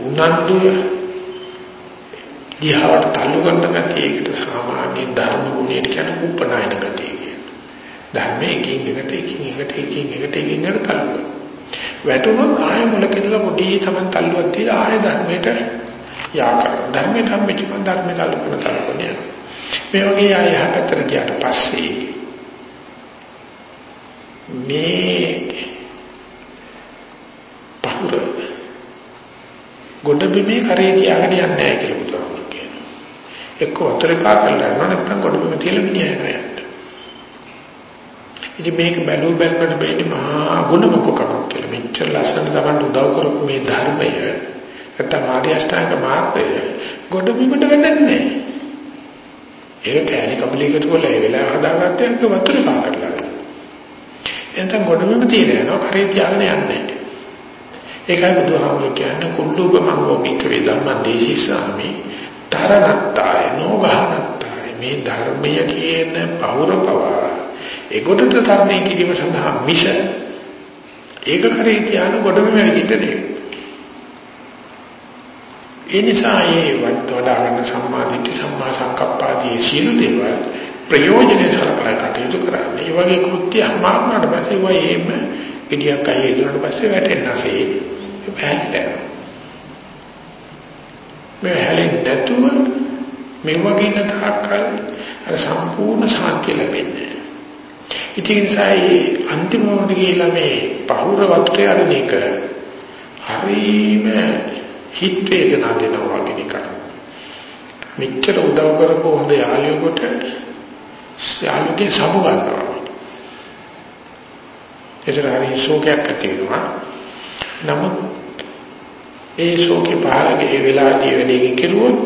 උනන්දු දිහාවට තල්ලු කරන ගතිය ඒකට සාමාන්‍ය ධර්ම ගුණයට කියන උපනායන ගතිය කියන. ධර්මයේ එකින් එකට එකින් එකට එකින් එකට එකින් එකට තල්ලු. වැටුනොත් ආය මුල කෙරලා පොඩි තමන් තල්ලුවක් තියලා ආය ධර්මයට යා කරනවා. ධර්මයට හම්බෙච්ච මන් ධර්මයට තල්ලු කරන තල්ලුනේ. මේ වගේ ආය හතර ගියාට පස්සේ මේ පහුර ගොඩ බිමේ කරේ තියාගෙන යන්නේ නැහැ කියලා බුදුහාම එක්ක වතුර පා කරලා යනවා නැත්නම් ගොඩබිම තියලා මිනිහා යනවා යන්න. ඉතින් මේක බැලුව බැලමට බේටි මහා ගුණ මොකක්ද කියලා. මෙච්චර ලස්සන තමන්ට උදව් කරපු මේ ධර්මය නැත්නම් ආර්ය අෂ්ටාංග මාර්ගය ගොඩබිමට වෙන්නේ ඒක කැලේ කබලයකට වල ඒ වෙලාව හදාගත්තේ ඒක වතුර පා කරලා. එතන ගොඩබිම තියලා යනවා කරේ තියාගෙන යන්නේ. ඒකයි බුදුහාමුදුරු කියන්නේ කුල්ලූපමංගෝ පිටවේ ධම්මං දේශිසාමි තරණත්තාය නෝගහනත්තාය මේ ධර්මය කියන පෞරකව ඒකට තරණය කිරීම සඳහා මිෂ ඒක කරේ කියන කොටම වෙදින්නේ ඒ නිසා මේ වඩා ගන්න සම්මාදිට්ඨි සම්මා සංකප්පාදී සියලු දේවල් ප්‍රයෝජනෙට සලකලා කටයුතු කරන්නේ. ඒ වගේ කෘත්‍ය අමාරුනාට පස්සේ වයි එහෙම ගෙඩියක් අයියේ දුන්නාට පස්සේ වැටෙන්නසේ බැහැ. මේ හැලෙන්නේ නැතුව මේ වගේ නතාකල් අර සම්පූර්ණ ශාන්තිය ලැබෙන්නේ. ඉතින් සයි අන්තිම මොහොතේ කියලා මේ පහුර වතුරේ අරන එක හරීම හිත වේදනා දෙනවා වගේ එකක්. මෙච්චර උදව් කරපු හොඳ යාළුවෙකුට යාළුගේ සමු ගන්නවා. ඒතර හරි ශෝකයක් ඇති වෙනවා. නමුත් ඒ ශෝකේ පහළගේ ඒ වෙලාවදී වැඩේ කෙරුවොත්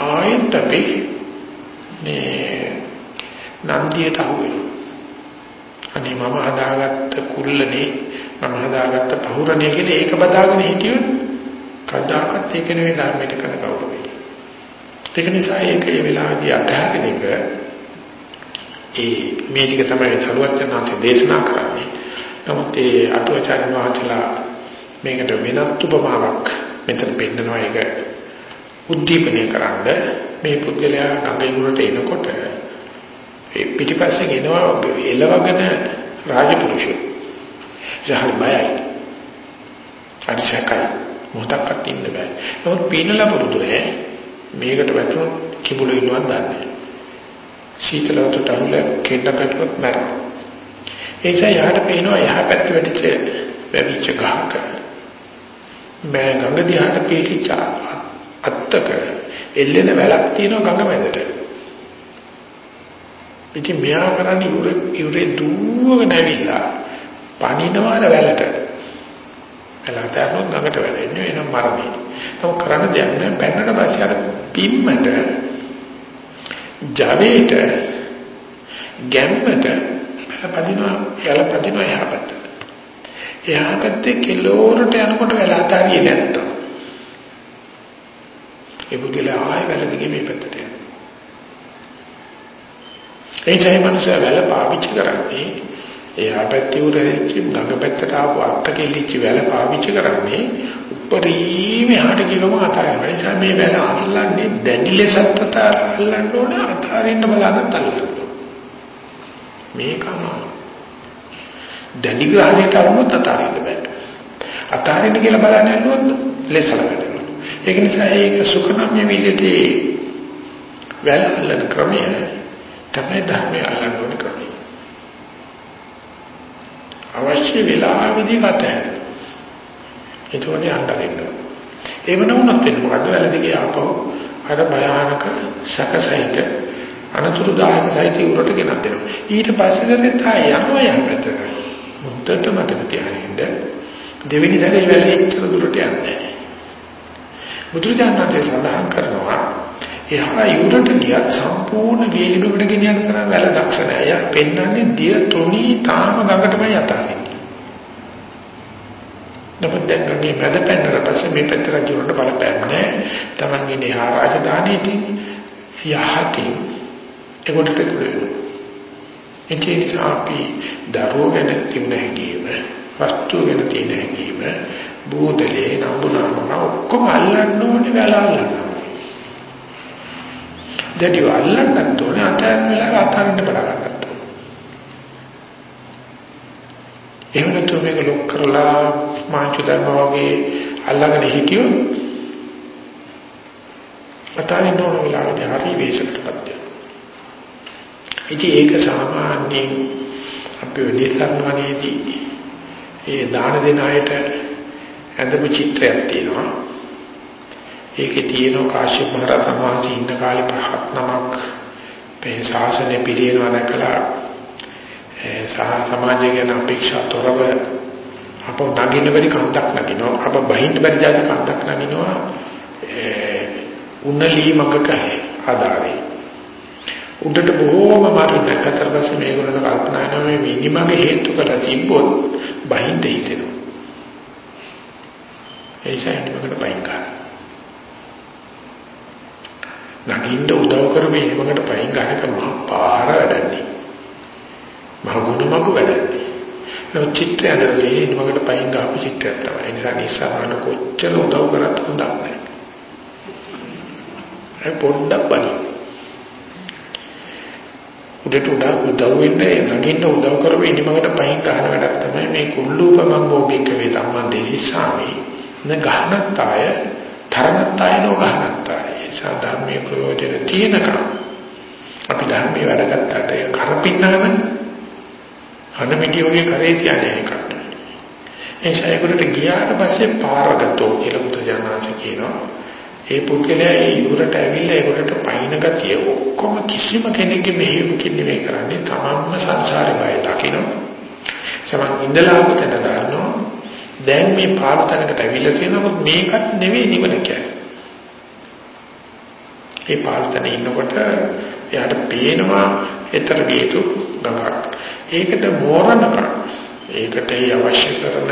ආයෙත් අපි මේ නන්දියට අහු වෙනවා. අනේ මම හදාගත්ත කුල්ලනේ මම හදාගත්ත පහුරනේ කියලා ඒක බදාගෙන හිටියොත් කවදාකවත් ඒක නෙවෙයි ධර්මයට කරන ගෞරවය. ඒක නිසා ඒක ඒ වෙලාවදී අත්හැරගෙන එක ඒ මේ ටික තමයි සරුවචනාංශ දේශනා කරන්නේ. නමුත් ඒ අටුවාචාර්ය වහන්සේලා මේකට වෙනත් උපමාවක් මෙතන පෙන්නනවා ඒක උද්දීපනය කරන්න මේ පුද්ගලයා ගඟේ උඩට එනකොට ඒ පිටිපස්සෙන් එනවා එලවගෙන රාජපුරුෂය. ජහල් බයයි. අරිසකයි මොහොතක්වත් ඉන්න බෑ. නමුත් පීනලා පුරුදුනේ මේකට වැටුණොත් කිඹුලු ඉන්නවත් දන්නේ නැහැ. සීතලවට තහුල කෙන්න පැටලොත් මැරෙනවා. ඒ නිසා යහට පේනවා යහ පැත්ත වැටිච්ච වැවිච්ච ගහක. මෑ ගඟ දිහාට පිටිච්ච අත්තක එල්ලෙන වැලක් තියෙනවා ගඟ මැදට. ඉතින් මෙයා කරන්නේ ඉවුරේ ඉවුරේ දුවගෙන ඇවිල්ලා පණිනවාර වැලට. වැලට අරනොත් ගඟට වැටෙන්නේ එනම් මරණය. නමුත් කරන්න දෙයක් නෑ බැන්නට පස්සේ අර පිම්මට ජවයට ගැම්මට පදිනවා යල පදිනවා එහා පැත්තට. එහා පැත්තේ කිලෝරට යනකොට වෙලා තාරියේ නැත්තම්. ඒ බුදුලා ආයෙ වැල දිගේ මේ පැත්තට යනවා. ඒ ජය මනුෂ්‍ය වැල පාවිච්චි කරන්නේ එහා පැත්තේ උරෙච්ච ගඟ පැත්තට ආපු අත්ත කෙලිච්ච වැල පාවිච්චි කරන්නේ උපරිම යහට ගිහම අතාරිනවා. ඒ නිසා මේ වැල අල්ලන්නේ දැඩි ලෙසත් අතාරන්න ඕනේ අතාරින්න බලන්න තල්ලන්න. මේකම දැඩි ග්‍රහණයට අරමුත් අතාරින්න බෑ. අතාරින්න කියලා බලන්න යනොත් ලෙසල වැටෙනවා. ඒක නිසා ඒක සුඛනම්ය විදිහේ වැල අල්ලන ක්‍රමය තමයි ධර්මයේ අල්ලන්න ඕනේ ක්‍රමය. අවශ්‍ය වෙලාවෙදී මත ඒතෝනේ අඬරින්න. ඒ වෙනුනොත් වෙන මොකද වැලදිගේ ආපහු අර භයානක සැකසහිත අනතුරුදායක සහිත උරට ගෙනත් දෙනවා. ඊට පස්සේ දැන් තා යනවා යන පැත්තට. මුත්තට මතක තියාගන්න. දෙවෙනි සැරේ වැලේ ඉච්චර දුරට යන්නේ. බුදුරජාණන්සේ සඳහන් කරනවා එහා යුරට ගියත් සම්පූර්ණ වේලිබකට ගෙනියන්න තරම් වැල දක්ෂ නැහැ. එයා පෙන්වන්නේ දිය තොණී තාම ගඟටමයි යතාරින්නේ. නමුත් දැන් ගඟේ මැද පැනලා පස්සේ මේ පැත්තට ගියොත් බලපෑන්නේ. Tamange එහා රාජධානියකින් යහතින් ඒකට පෙකුලෙනවා. ඒ නිසා අපි දරුවෝ ගැන තිබුණ හැඟීම, වස්තු ගැන තියෙන හැඟීම, බෝධලේ නම්බුනාම ඔක්කොම අල්ලන්න ඕනේ වෙලා අල්ලන්න. දැටිව අල්ලන්නත් ඕනේ අතයන් වෙලා අතරින් පටන් ගන්නත් ඕනේ. එහෙම නැත්නම් මේක ලොක් කරලා මාංචු දන්නවා වගේ අල්ලගෙන හිටියොත් අතරින් ඕන වෙලාවට හරි වේසකටපත් වෙනවා. ඉතින් ඒක සාමාන්‍යයෙන් අපි වෙලිසන්වනේදී ඒ දාන දෙන අයට ඇඳපු චිත්‍රයක් තියෙනවා. ඒකේ තියෙන කාශ්‍යප මහ රහතන් වහන්සේ ඉන්න කාලේ පහක් නමක් මේ ශාසනය පිළිනවා දැකලා සහ සමාජය ගැන අපේක්ෂා තොරව අප නගින්න බැරි කන්දක් නගිනවා අප බහින්න බැරි જાති කන්දක් නගිනවා උන්නලී මගක ආදාරේ උඩට බොහෝම මාරුණක් අතර පස්සේ මේගොල්ලෝ කල්පනා කරනවා මේ මිනිමග හේතු කරලා තිබ්බොත් බහින්න හිතෙනවා. ඒ නිසා ඉන්නකට බයින් ගන්න. නගින්න උදව් කරමින් ඉන්නකට පයින් ගන්නක මහ පාර වැඩන්නේ මහ ගුණමග වැඩන්නේ නෝ චිත්‍රය අතර තියෙන ඉන්නකට පයින් ගාපු චිත්‍රයක් තමයි. ඒ නිසා නිසාන කොච්චර උදව් කරත් හොඳක් නැහැ. ඒ පොඩ්ඩක් බලන්න. උඩට උඩ උදව් වෙන්නේ නගින්න උදව් කරවෙ ඉනිමකට පහින් ගන්න වැඩක් තමයි මේ කුල්ලූපමං භෝගික වේ ධම්මං දේශිසාමි න ගහනත්තාය තරණත්තාය නෝ ගහනත්තාය. සාධර්මයේ ප්‍රයෝජන තියෙනකම් අපි ධර්මයේ වැඩ ගන්නට ඒ කරපින්නම අනමිටි වගේ කරේ තියන්නේ එකට ඒ ශායකට ගියාට පස්සේ පාරගතෝ කියලා බුදුජානනාංශ කියනවා. ඒ පුද්ගලයා ඒ යුරට ඇවිල්ලා ඒකට පයින් ගතිය ඔක්කොම කිසිම කෙනෙක්ගේ මෙහෙයුමකින් නෙවෙයි කරන්නේ. තමන්ම සංසාරේ බය දකින්න සමන් ඉඳලා අපතන ගන්නවා දැන් මේ පාර තැනකට ඇවිල්ලා තියෙනකොට මේකත් නෙවෙයි නිවන කියන්නේ. ඒ පාරතන ඉන්නකොට එයාට පේනවා ඊතර ගේතු ගඟක්. ඒකට මෝරණක ඒකට අවශ්‍ය කරන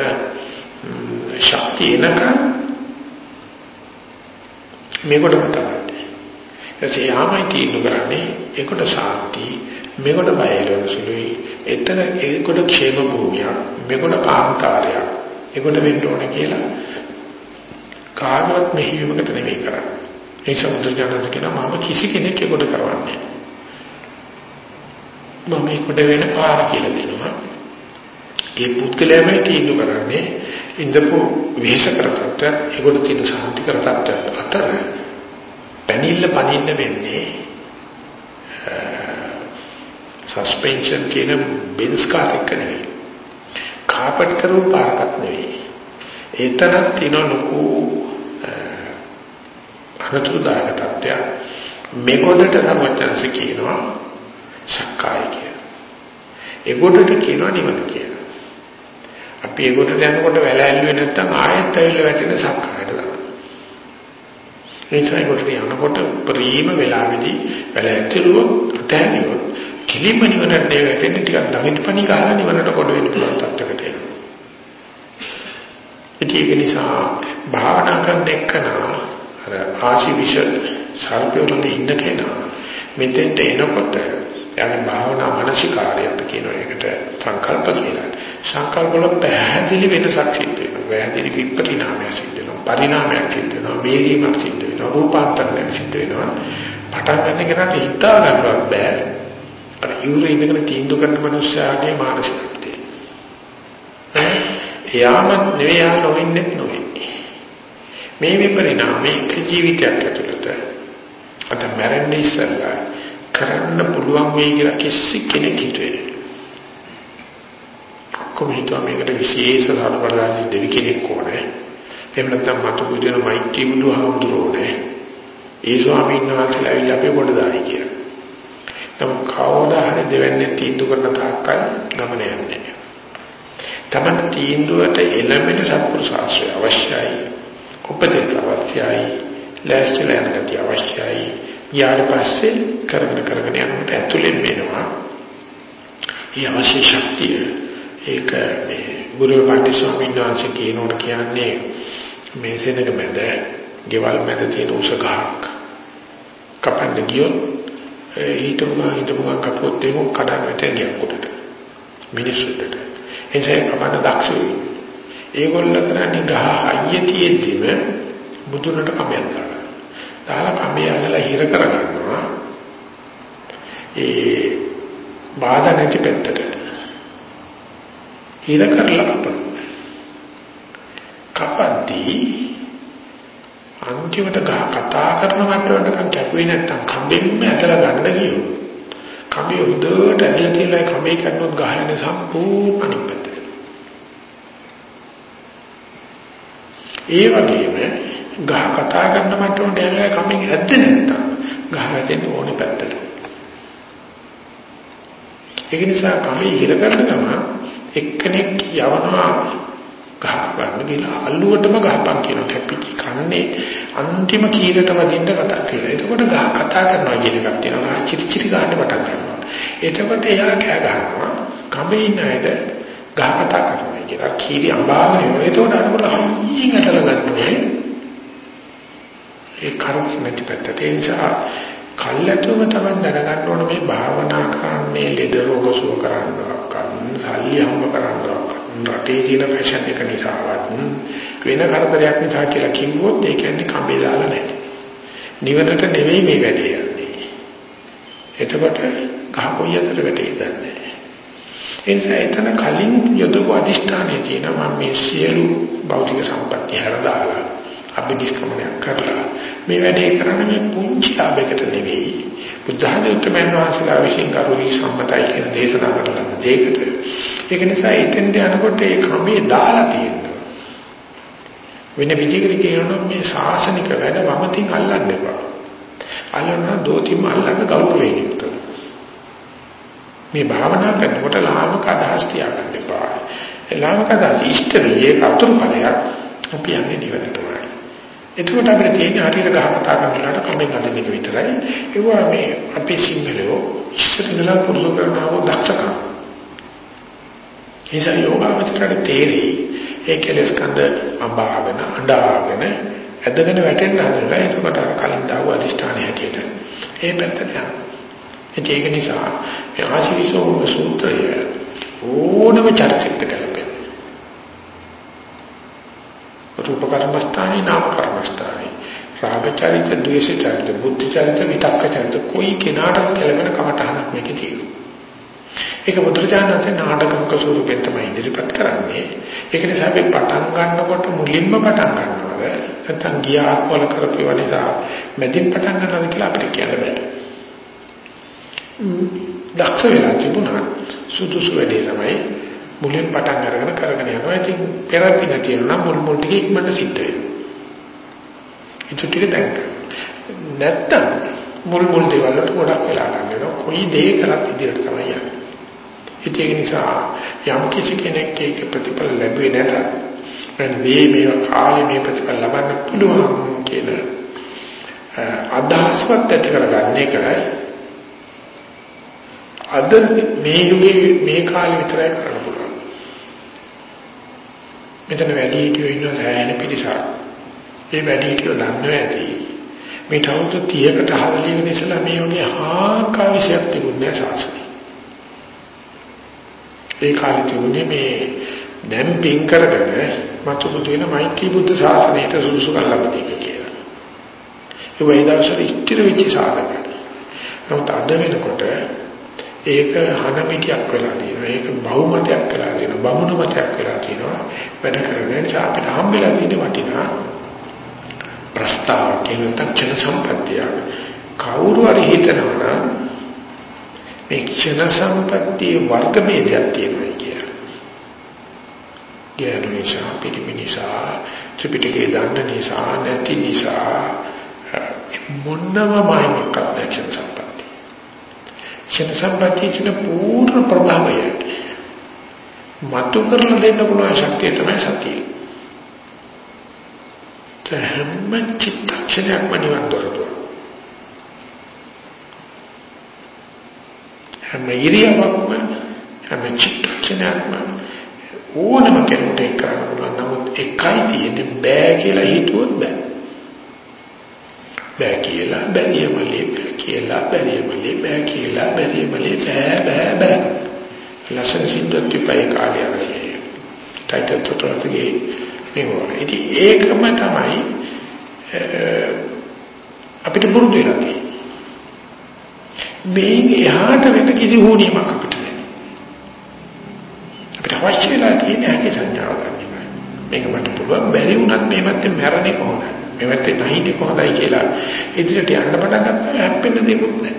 ශක්තිය නැකන් මේකට තමයි. එසේ යාමයි තීන්දුව කරන්නේ ඒකට ශාන්ති මේකට බයලවන සුළුයි. එතන ඒකට ക്ഷേම භූමියක්, මේකට කාන්තාරයක්. ඒකට වෙන්න ඕන කියලා කාගවත් මෙහිවීමකට නෙමෙයි කරන්නේ. ඒ සමුද්‍රජනක කියනවා මම කිසි කෙනෙක් ඒකට කරවන්නේ මම ඒකට වෙන පාර කියලා දෙනවා. ඒ පුද්ගලයාම තීන්දුව කරන්නේ ඉඳපු විශේෂ කරතත් ඒකට තියෙන සාන්ති කරතත් අතර පැනිල්ල පනින්න වෙන්නේ සස්පෙන්ෂන් කියන බෙන්ස් කාර් එක නෙවෙයි. කාපට් කරුව පාරක් නෙවෙයි. ඒතරම් තියෙන ලොකු අනතුරුදායක තත්ත්වයක් මේකොඩට සර්වඥාන්ස කියනවා සක්කාය කියලා. ඒකොඩට කියනවා නිවන කියලා. අපි ඒකොඩට යනකොට වැල ඇල්ලුවේ නැත්නම් ආයෙත් ඇවිල්ලා වැටෙන සක්කායට දානවා. නිසා ඒකට යනකොට ප්‍රීම වෙලාවේදී වැල ඇතුළුව තැනියොත් කිලිම නිවනට වැටෙන්නේ ටිකක් දමිටපණි ගහලා නිවනට කොට වෙන්න පුළුවන් තත්ත්වයකට එනවා. ඒක නිසා භාවනා කරන එකනා අර ආශිවිෂ සර්පයෝලද ඉන්න කෙනා මෙතෙන්ට එනකොට යන්නේ භාවනා මානසිකාරයට කියන එකට සංකල්ප කියලා. සංකල්ප වල පැහැදිලි වෙනසක් සිද්ධ වෙනවා. පැහැදිලි විපරිණාමයක් සිද්ධ වෙනවා. පරිණාමයක් සිද්ධ වෙනවා. වේගීමක් සිද්ධ වෙනවා. රූපාන්තරයක් සිද්ධ වෙනවා. පටන් ගන්න කෙනාට හිතා ගන්නවත් බෑ. අර යුරේ ඉඳගෙන තීන්දුව කරන මනුස්සයාගේ මානසිකත්වය. එයාම නෙවෙයි යා නොවෙන්නේ නොවේ. මේ විපරිණාමයේ ජීවිතයක් ඇතුළත අද මැරෙන්න ඉස්සෙල්ලා කරන්න පුළුවන් වෙයි කියලා කිසි කෙනෙක් හිතුවේ කොහොමද මේකට විශේෂ සාධාරණ දෙවි කෙනෙක් ඕනේ එහෙම නැත්නම් මතු පුදුන මෛත්‍රී බුදුහාමුදුරෝනේ ඒ ස්වාමීන් වහන්සේලා ඇවිල්ලා අපේ කොට දායි කියලා. නමුත් කවදා හරි දෙවන්නේ තීන්දුව කරන තාක්කල් ගමන යන්නේ. තමන් තීන්දුවට එළඹෙන සත්පුරුෂ ආශ්‍රය අවශ්‍යයි. උපදේශ අවශ්‍යයි. ලෑස්තිලා යන ගතිය අවශ්‍යයි. ඊට පස්සේ කරගෙන කරගෙන යනකොට ඇතුලෙන් වෙනවා. මේ අවශ්‍ය ශක්තිය ඒක මේ ගුරු පාටි ස්වාමීන් වහන්සේ කියනකොට කියන්නේ මේ සෙනඟ මැද, ගෙවල් මැද තියෙන උස ගහක් කපන්න ගියොත් ඊටම ඊටම කපුවොත් ඒක කඩන්න වැටෙන ගියක් උඩට. මිනිස්සුන්ට. එනිසා කපන්න දක්ෂ වෙයි. ඒගොල්ල කරන්නේ ගහ හයිය තියෙද්දිම බුදුරට කමයක් දානවා. දාලා කමේ අල්ලලා හිර කරගන්නවා. ඒ බාධා නැති පැත්තට. හිර කරලා කපනවා. කපද්දී අන්තිමට ගහ කතා කරන මට්ටමකට කැපුවේ නැත්තම් කඹෙන්ම ඇදලා ගන්න ගියෝ. කඹේ උඩට ඇදලා තියලා කඹේ කන්නොත් ගහ යන සම්පූර්ණ අනිත් පැත්තට. ඒ වගේම ගහ කතා කරන මට්ටමට ඇදලා කඹෙන් ඇද්දේ නැත්තම් ගහ වැටෙන්න ඕනේ පැත්තට. ඒක නිසා කඹේ ඉර කරන ගම එක්කෙනෙක් යවනවා ගහ ගන්න ගිහලා අල්ලුවටම ගහපන් කියන කැපිච්ච කන්නේ අන්තිම කීරට වදින්න කතා කියලා. එතකොට ගහ කතා කරනවා කියන එකක් තියෙනවා. ගහ චිරි චිරි ගන්න පටන් ගන්නවා. එතකොට එයා කෑ ගහනවා. කඹේ ඉන්න අයට ගහ කතා කරනවා කියලා. කීරි අඹාගෙන එනවා. එතකොට අරමුණ හයියෙන් අතල ගන්නවා. ඒ කරුණ නැති පැත්තට ඒ නිසා කල්ැතුම තමයි දැනගන්න ඕන මේ භාවනා කරන්නේ ලෙඩ රෝග සුව කරන්නවක් සල්ලි හම්බ කරන්නවක් රටේ තියෙන ෆැෂන් එක නිසාවත් වෙන කරදරයක් නිසා කියලා කිව්වොත් ඒ කියන්නේ කඹේ දාලා නැහැ. නිවනට නෙවෙයි මේ වැඩේ යන්නේ. එතකොට ගහකොයි අතර වැටේ ගන්නෑ. ඒ නිසා එතන කලින් යොදපු අදිෂ්ඨානයේ තියෙනවා මම මේ සියලු භෞතික සම්පත්‍ය හැරදාලා අභිනිෂ්ක්‍මණය කරලා මේ වැඩේ කරන්නේ මේ පුංචි ලාභයකට නෙවෙයි. බුද්ධහදෙත්මයන් වහන්සේලා විසින් කරුණී සම්මතයි කියන දේශනා කරන දෙයකට. ඒක නිසා එතෙන්ට යනකොට ඒ ක්‍රමේ දාලා තියෙනවා. වෙන විදිහකට කියනොත් මේ ශාසනික වැඩ වමතින් අල්ලන්න එපා. අල්ලන්න දෝතිම අල්ලන්න ගෞරවයෙන් යුක්තව. මේ භාවනා කරනකොට ලාමක අදහස් තියාගන්න එපා ලාමක අදහස් ඉෂ්ට වියේ අතුරු ඵලයක් අපි යන්නේ නිවනටමයි එතකොට අපිට තියෙන හරියට ගහ කතා කරනකොට කමෙන් අදින එක විතරයි. ඒවා මේ අපේ සිංහලෝ ඉස්සර ඉඳලා පුරුදු කරනව දක්ෂකම්. ඒසයි යෝගාවචරයට තේරෙයි. ඒ කෙලස් කඳ අඹාගෙන අඬාගෙන ඇදගෙන වැටෙන්න හදලා එතකොට අර කලින් දාව අදිෂ්ඨානය හැටියට ඒ පැත්තට යනවා. ඒක නිසා මේ ආශිවිසෝ සූත්‍රය ඕනම චරිතයකට ගැලපෙනවා. රූප කර්මස්ථානේ නාම කර්මස්ථානේ රාග චරිත, ද්වේෂ චරිත, බුද්ධ චරිත, විතක්ක චරිත કોઈ කෙනාටත් ගැලපෙන කමටහනක් මේකේ තියෙනවා. ඒක බුදුරජාණන්සේ නාටකක ස්වරූපයෙන් තමයි ඉදිරිපත් කරන්නේ. ඒක නිසා අපි පටන් ගන්නකොට මුලින්ම පටන් ගන්නවද නැත්නම් ගියාත්වල කරපේව නිසා මැදින් පටන් ගන්නවද කියලා අපිට කියන්න බෑ. දක්ෂ වෙලා තිබුණා සුදුසු වැඩේ තමයි මුලින් පටන් අරගෙන කරගෙන යනවා. ඉතින් පෙරපින තියෙනවා මුල් මුල් ටික ඉක්මනට සිද්ධ වෙනවා. ඒක ටික දැන් නැත්තම් මුල් මුල් දේවල් වලට ගොඩක් වෙලා ගන්නවා. කොයි දේ කරත් ඉදිරියට තමයි යන්නේ. ඒක නිසා යම් කිසි කෙනෙක් ඒක ප්‍රතිඵල ලැබුවේ නැතත් මම මේ මේ කාලේ මේ ප්‍රතිඵල ලබන්න පුළුවන් කියන අදහසක් ඇති කරගන්න එකයි අද මේ යුගයේ මේ කාලේ විතරයි කරන්න පුළුවන්. මෙතන වැඩි හිටියෝ ඉන්න සෑහෙන පිරිසක්. ඒ වැඩි හිටියෝ දන්නව ඇති. මේ තවුතු 30කට හරියට ඉස්සලා මේ වගේ හාකා විශයක් තිබුණේ සාසනෙ. ඒ කාලේ තිබුණේ මේ දැන් පින් කරගෙන මතුපුතු වෙන මෛත්‍රී බුද්ධ ශාසනයට සුදුසු කරලා කියලා. ඒ වගේ දවසට ඉතිරි වෙච්ච සාධක. නමුත් අද වෙනකොට ඒක හනමිකයක් වෙලා තියෙනවා. ඒක බහුමතයක් වෙලා තියෙනවා. බමුණු මතයක් වෙලා තියෙනවා. වැඩ කරගෙන නිසා අපිට හම්බෙලා තියෙන වටිනා ප්‍රස්තාව කියන තක්ෂණ සම්පත්තිය. කවුරු හරි හිතනවා මේ ක්ෂණ සම්පත්තියේ වර්ග ભેදයක් තියෙනවා කියලා. ඥාන නිසා, පිළිමි නිසා, ත්‍රිපිටකයේ දන්න නිසා, නැති නිසා මොන්නම මායමක් නැහැ ක්ෂණ සම්පත්තිය. ක්ෂණ සම්පත්තියේ තියෙන පූර්ණ ප්‍රභාවය මතු කරලා දෙන්න පුළුවන් ශක්තිය තමයි සතිය. හැම චිත්තක්ෂණයක්ම නිවන් දොරටුවක්. හැම ඉරියව්වක්ම හැම චිත්තක්ෂණයක්ම ඕනම කෙනෙකුට ඒක කරන්න පුළුවන් නමුත් එකයි තියෙන්නේ බෑ කියලා හිතුවොත් බෑ බෑ කියලා බැරියමලේ බෑ කියලා බැරියමලේ බෑ කියලා බැරියමලේ බෑ බෑ බෑ ලසන් සින්දුත් තිපයි කාලය ආවේ ටයිටල් තොටලගේ මේවා ඉතින් ඒකම තමයි අපිට පුරුදු වෙලා තියෙන්නේ මේන් එහාට වෙන කිසි හෝනියමක් අපිට නැහැ. අපිට අවශ්‍ය වෙලා තියෙන හැකි සංඥාව ගන්න. මේක මට පුළුවන් බැරි වුණත් මේ මැත්තේ මැරෙන්නේ කොහොමද? මේ මැත්තේ නැහින්නේ කොහොමදයි කියලා ඉදිරියට යන්න පටන් ගත්තා හැප්පෙන්න දෙයක් නැහැ.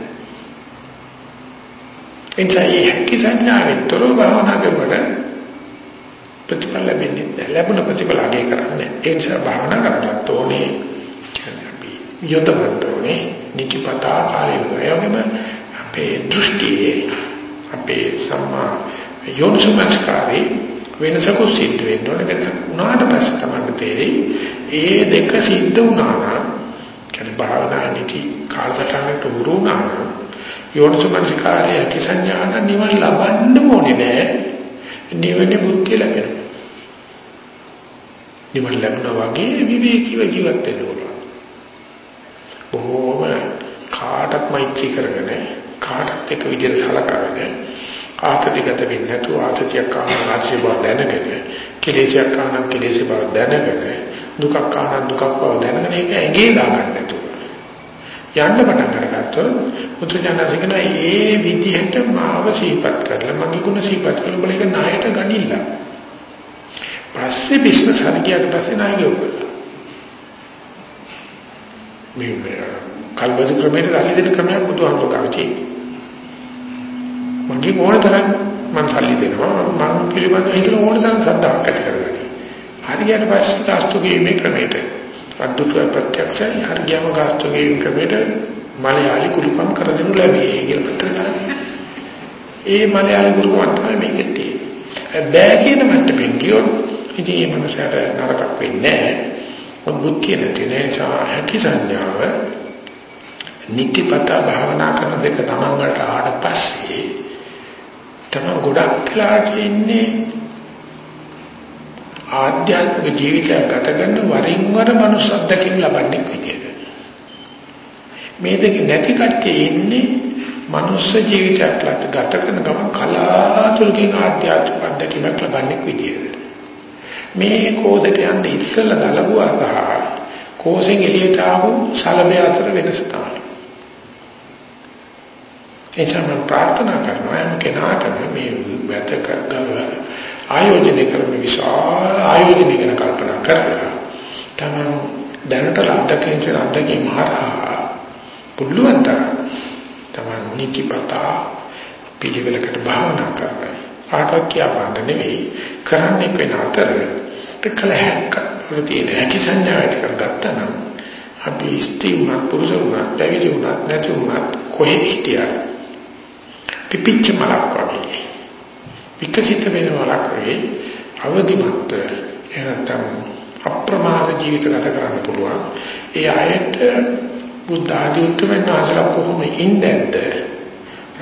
එනිසා හැකි සංඥාවෙන් තොරව භාවනා කරනකොට ප්‍රතිඵල ලැබෙන්නේ නැහැ. ලැබුණ ප්‍රතිඵල අගය කරන්නේ. ඒ නිසා භාවනා කරන්නත් ඕනේ. යොදවන්න ඕනේ. නිතිපතා කාලයම අපේ දෘෂ්ටියේ අපේ සම්මා යෝනිසමස්කාරේ වෙනසක සිද්ධ වෙන්න ඕනේ. වෙනසක් උනාට පස්සේ තමයි තේරෙයි ඒ දෙක සිද්ධ වුණා නම් කියන්නේ භාවනා නිති කාලසටහනට උරු වුණා නම් යෝනිසමස්කාරයේ කිසඤ්ඤාන නිවන ලබන්න ඕනේ නෑ. නිවනේ බුද්ධිය ලැබෙනවා. නිවන ලැබුණා වගේ විවේකීව ජීවත් වෙන්න ඕන. බොහෝම කාටත් මෛත්‍රී කරගෙන කාටත් එක විදිහට සලකගෙන ආතතිගත වෙන්නේ නැතුව ආතතියක් ආන ආශය බව දැනගෙන කෙලෙසයක් ආන කෙලෙස බව දැනගෙන දුකක් ආන දුකක් බව දැනගෙන ඒක ඇඟේ දාගන්න නැතුව. යන්න පටන් අරගත්තොත් මුත්‍රාඥාසිකන ඒ විදිහට මාව සීපත් කරලා මගේ ගුණ සීපත් කරලා බලේක ණයට ගනින්න පස්සේ බිස්නස් හරියට පස්සේ ණය ගෙවුවා මේ කල්පද ක්‍රමයට රැලි දෙන ක්‍රමයක් බුදුහාමුදුරුවෝ තියෙනවා. මගේ ඕන තරම් මම සල්ලි දෙනවා මම පිළිබඳ හිතන ඕන තරම් සද්ධාවක් ඇති කරගන්න. හරියට පස්සේ ගාස්තුගේ මේ ක්‍රමයට අද්දුත ප්‍රත්‍යක්ෂයි හරියම ගාස්තුගේ ක්‍රමයට මලයාලි කුරුපම් කර දෙනු ලැබේ කියලා පත්‍ර කරන්නේ. ඒ මලයාලි කුරුපම් තමයි මේකේ තියෙන්නේ. බෑ කියන මට්ටමින් කියොත් ඉතින් මේ මනසට නරකක් වෙන්නේ නැහැ. බුද්ධිය නැති නිසා හැකි සංඥාව නිතිපත භාවනා කරන දෙක තමන් වලට ආවට පස්සේ තමයි ගොඩක් වෙලාට ඉන්නේ ආධ්‍යාත්මික ජීවිතය ගත කරන වරින් වර මනුස්ස අත්දැකීම් ලබන්නේ විදියට මේ දෙක නැති කට්ටිය ඉන්නේ මනුස්ස ජීවිතයක් ගත කරන ගමන් කලාතුරකින් ආධ්‍යාත්මික අත්දැකීමක් ලබන්නේ විදියට. මේ කෝදට යන්න ඉස්සෙල්ලා දලබුවා සහ කෝසෙන් එළියට ආපු සලබය අතර වෙනස තමයි. එචම ප්‍රාර්ථනා කරනවා යම් කෙනාටම මේ වැත කරගව ආයෝජනය කරන විශාල ආයෝජනය ගැන කල්පනා කරලා තමන් දැනට අත්දැකීම් අත්දැකීම් හරහා පුළුවන් තරම් තමන් නිතිපතා පිළිවෙලකට භාවනා කරනවා කාටවත් කියවන්න නෙවෙයි කරන්නේ වෙන අතර කළ හැක්ක තියෙන හැකි සංඥා ඇති කරගත්තා නම් අපි ස්ත්‍රී වුණත් පුරුෂ වුණත් පැවිදි වුණත් නැති වුණත් කොහෙ හිටියත් පිපිච්ච මලක් වගේ. විකසිත වෙන මලක් වගේ අවදිමත් එනතම් අප්‍රමාද ජීවිත ගත කරන්න පුළුවන්. ඒ අයට බුද්ධ ආදී උත්තරමන් වහන්සේලා කොහොම ඉඳන්ද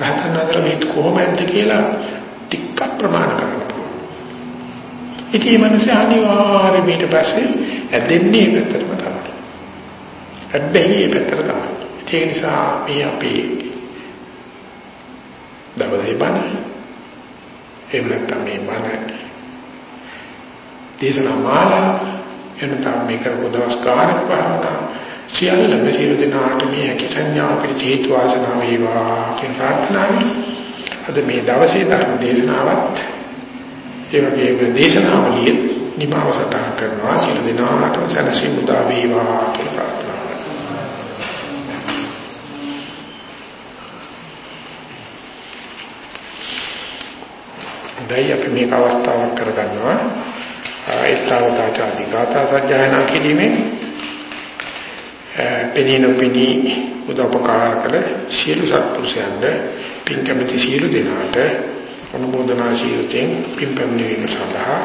රහතන් වහන්සේලා මේ කොහොමද කියලා ටිකක් ප්‍රමාණ කරන්න පුළුවන්. ඉතින් මේ මිනිස්සු අනිවාර්යයෙන් ඊට පස්සේ ඇදෙන්නේ පැත්තටම තමයි. හැබැයි මේ පැත්තට තමයි. ඒ නිසා මේ අපේ දවසේ බණ. එහෙම නැත්නම් මේ බණ. දේශනා මාලා එනතම් මේක පොදවස් කාර්ය භාවනා සියල්ල මෙසිර දෙනාට මේ හැකි සංඥා පිට හේතු වාසනා වේවා කියන ප්‍රාර්ථනාවයි. අද මේ දවසේ ධර්ම දේශනාවත් ඒ වගේම දේශනාවලිය නිමාව සටහන් කරනවා. සියලු දෙනාට සැනසීම උදා වේවා කියලා ප්‍රාර්ථනා හොඳයි අපි මේක අවස්ථාවක් කරගන්නවා. ඒතාවතාචාදී ගාථා සජ්ජායනා කිරීමෙන් පෙනීනොපිනී උදව්පකාර කළ සියලු සත්පුරුෂයන්ට පින් කැමති සියලු දෙනාට අනුමೋದනා ශීලයෙන් පින් පැමිණීම සඳහා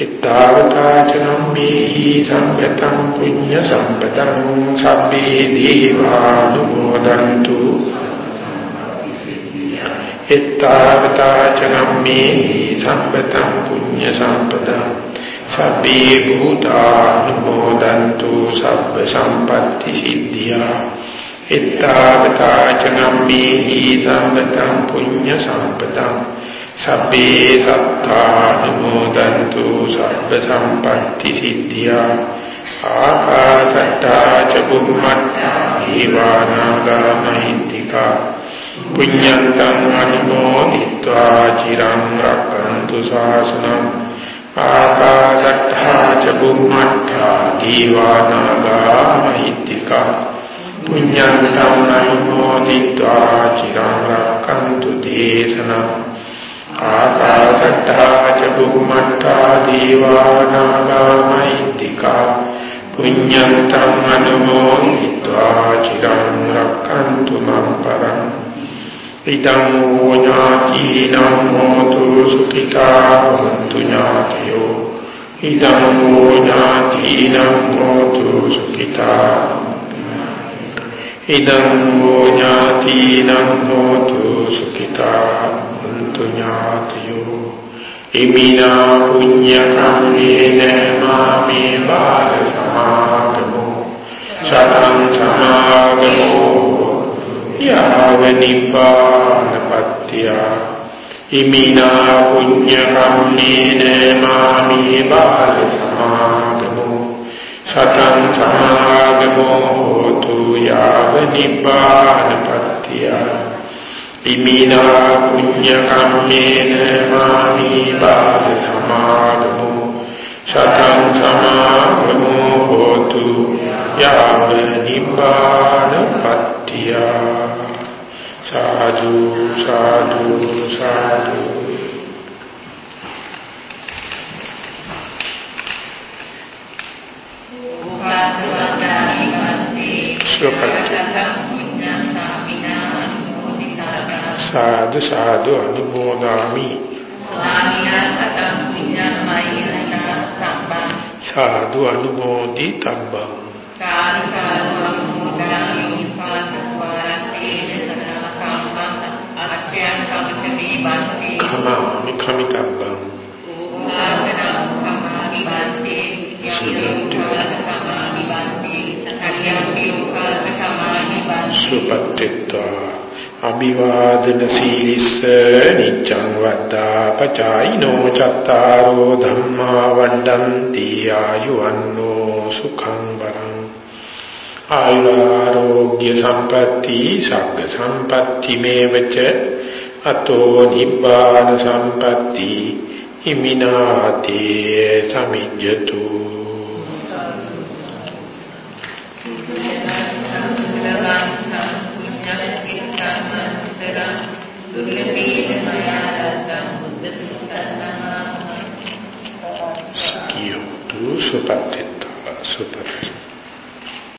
එත්තාවතාචනම් මේහි සම්පතං පුඤ්ඤ සම්පතං සබ්බේ දීවානුමෝදන්තු එත්තාවතාචනම්මේ සම්පතං පුඤ්ඤ සම්පදං සබ්බේ භූතානුමෝදන්තු සබ්බ සම්පatti සිද්ධියා එත්තාවතාචනම්මේ සම්පතං පුඤ්ඤ සම්පදං සබ්බේ සත්තානුමෝදන්තු සබ්බ සම්පatti සිද්ධියා ආකාශට්ටා ච බුම්මට්ටා දීවානාගා මහින්దికා පුඤ්ඤන්තං අනුමෝදිत्वा චිරං රක්ඛන්තු ශාසනං ආකාශට්ඨා ච බුම්මට්ඨා දීවානාගා මහිත්‍තිකා පුඤ්ඤන්තං අනුමෝදිत्वा චිරං රක්ඛන්තු දේශනං ආකාශට්ඨා ච බුම්මට්ඨා දීවානාගා මහිත්‍තිකා පුඤ්ඤන්තං අනුමෝදිत्वा චිරං රක්ඛන්තු මම් පරං ඉදං ඥාතිනං හෝතු සුඛිතා හොන්තු ඥාතියෝ ඉදං ඥාතිනං හෝතු සුඛිතා ඉදං ඥාතිනං හෝතු සුඛිතා හොන්තු ඥාතියෝ ඉමිනා පුඤ්ඤ කම්මේන මාමේ බාල සමාගමෝ සතං සමාගමෝ යාව නිපානපත්ත්‍ය ඉමිනා පුඤ්ඤ කම්මේන මාමි බාල සමාගමෝ සතං සමාගමෝ හෝතු යාව නිපානපත්ත්‍ය ඉමිනා පුඤ්ඤ කම්මේන මාමි බාල සමාගමෝ සතං සමාගමෝ හෝතු යාව නිපානපත්ත්‍ය සාදු සාදු සාදු සාදු සාදු අනුමෝදාමි සාදු අනුමෝදි තබ්බං සාදු සාදු අනුමෝදාමි අච්චයන් කමිතමේ බන්තේ කමාමි කමිතබ්බං ආසනං කමාමි බන්තේ සුපත්තිත්වා අභිවාදන සීලිස්ස නිච්ඡං වද්දා පචායිනෝ චත්තාරෝ ධම්මා වණ්ඩන්ති ආයුවන්නෝ සුඛං වරං ආයුරෝග්‍ය සම්පatti සග්ග සම්පatti මේවච අතෝ නිබ්බාන සම්පatti හිමිනාතේ සමිජ්ජතු. Skill to supertetta, super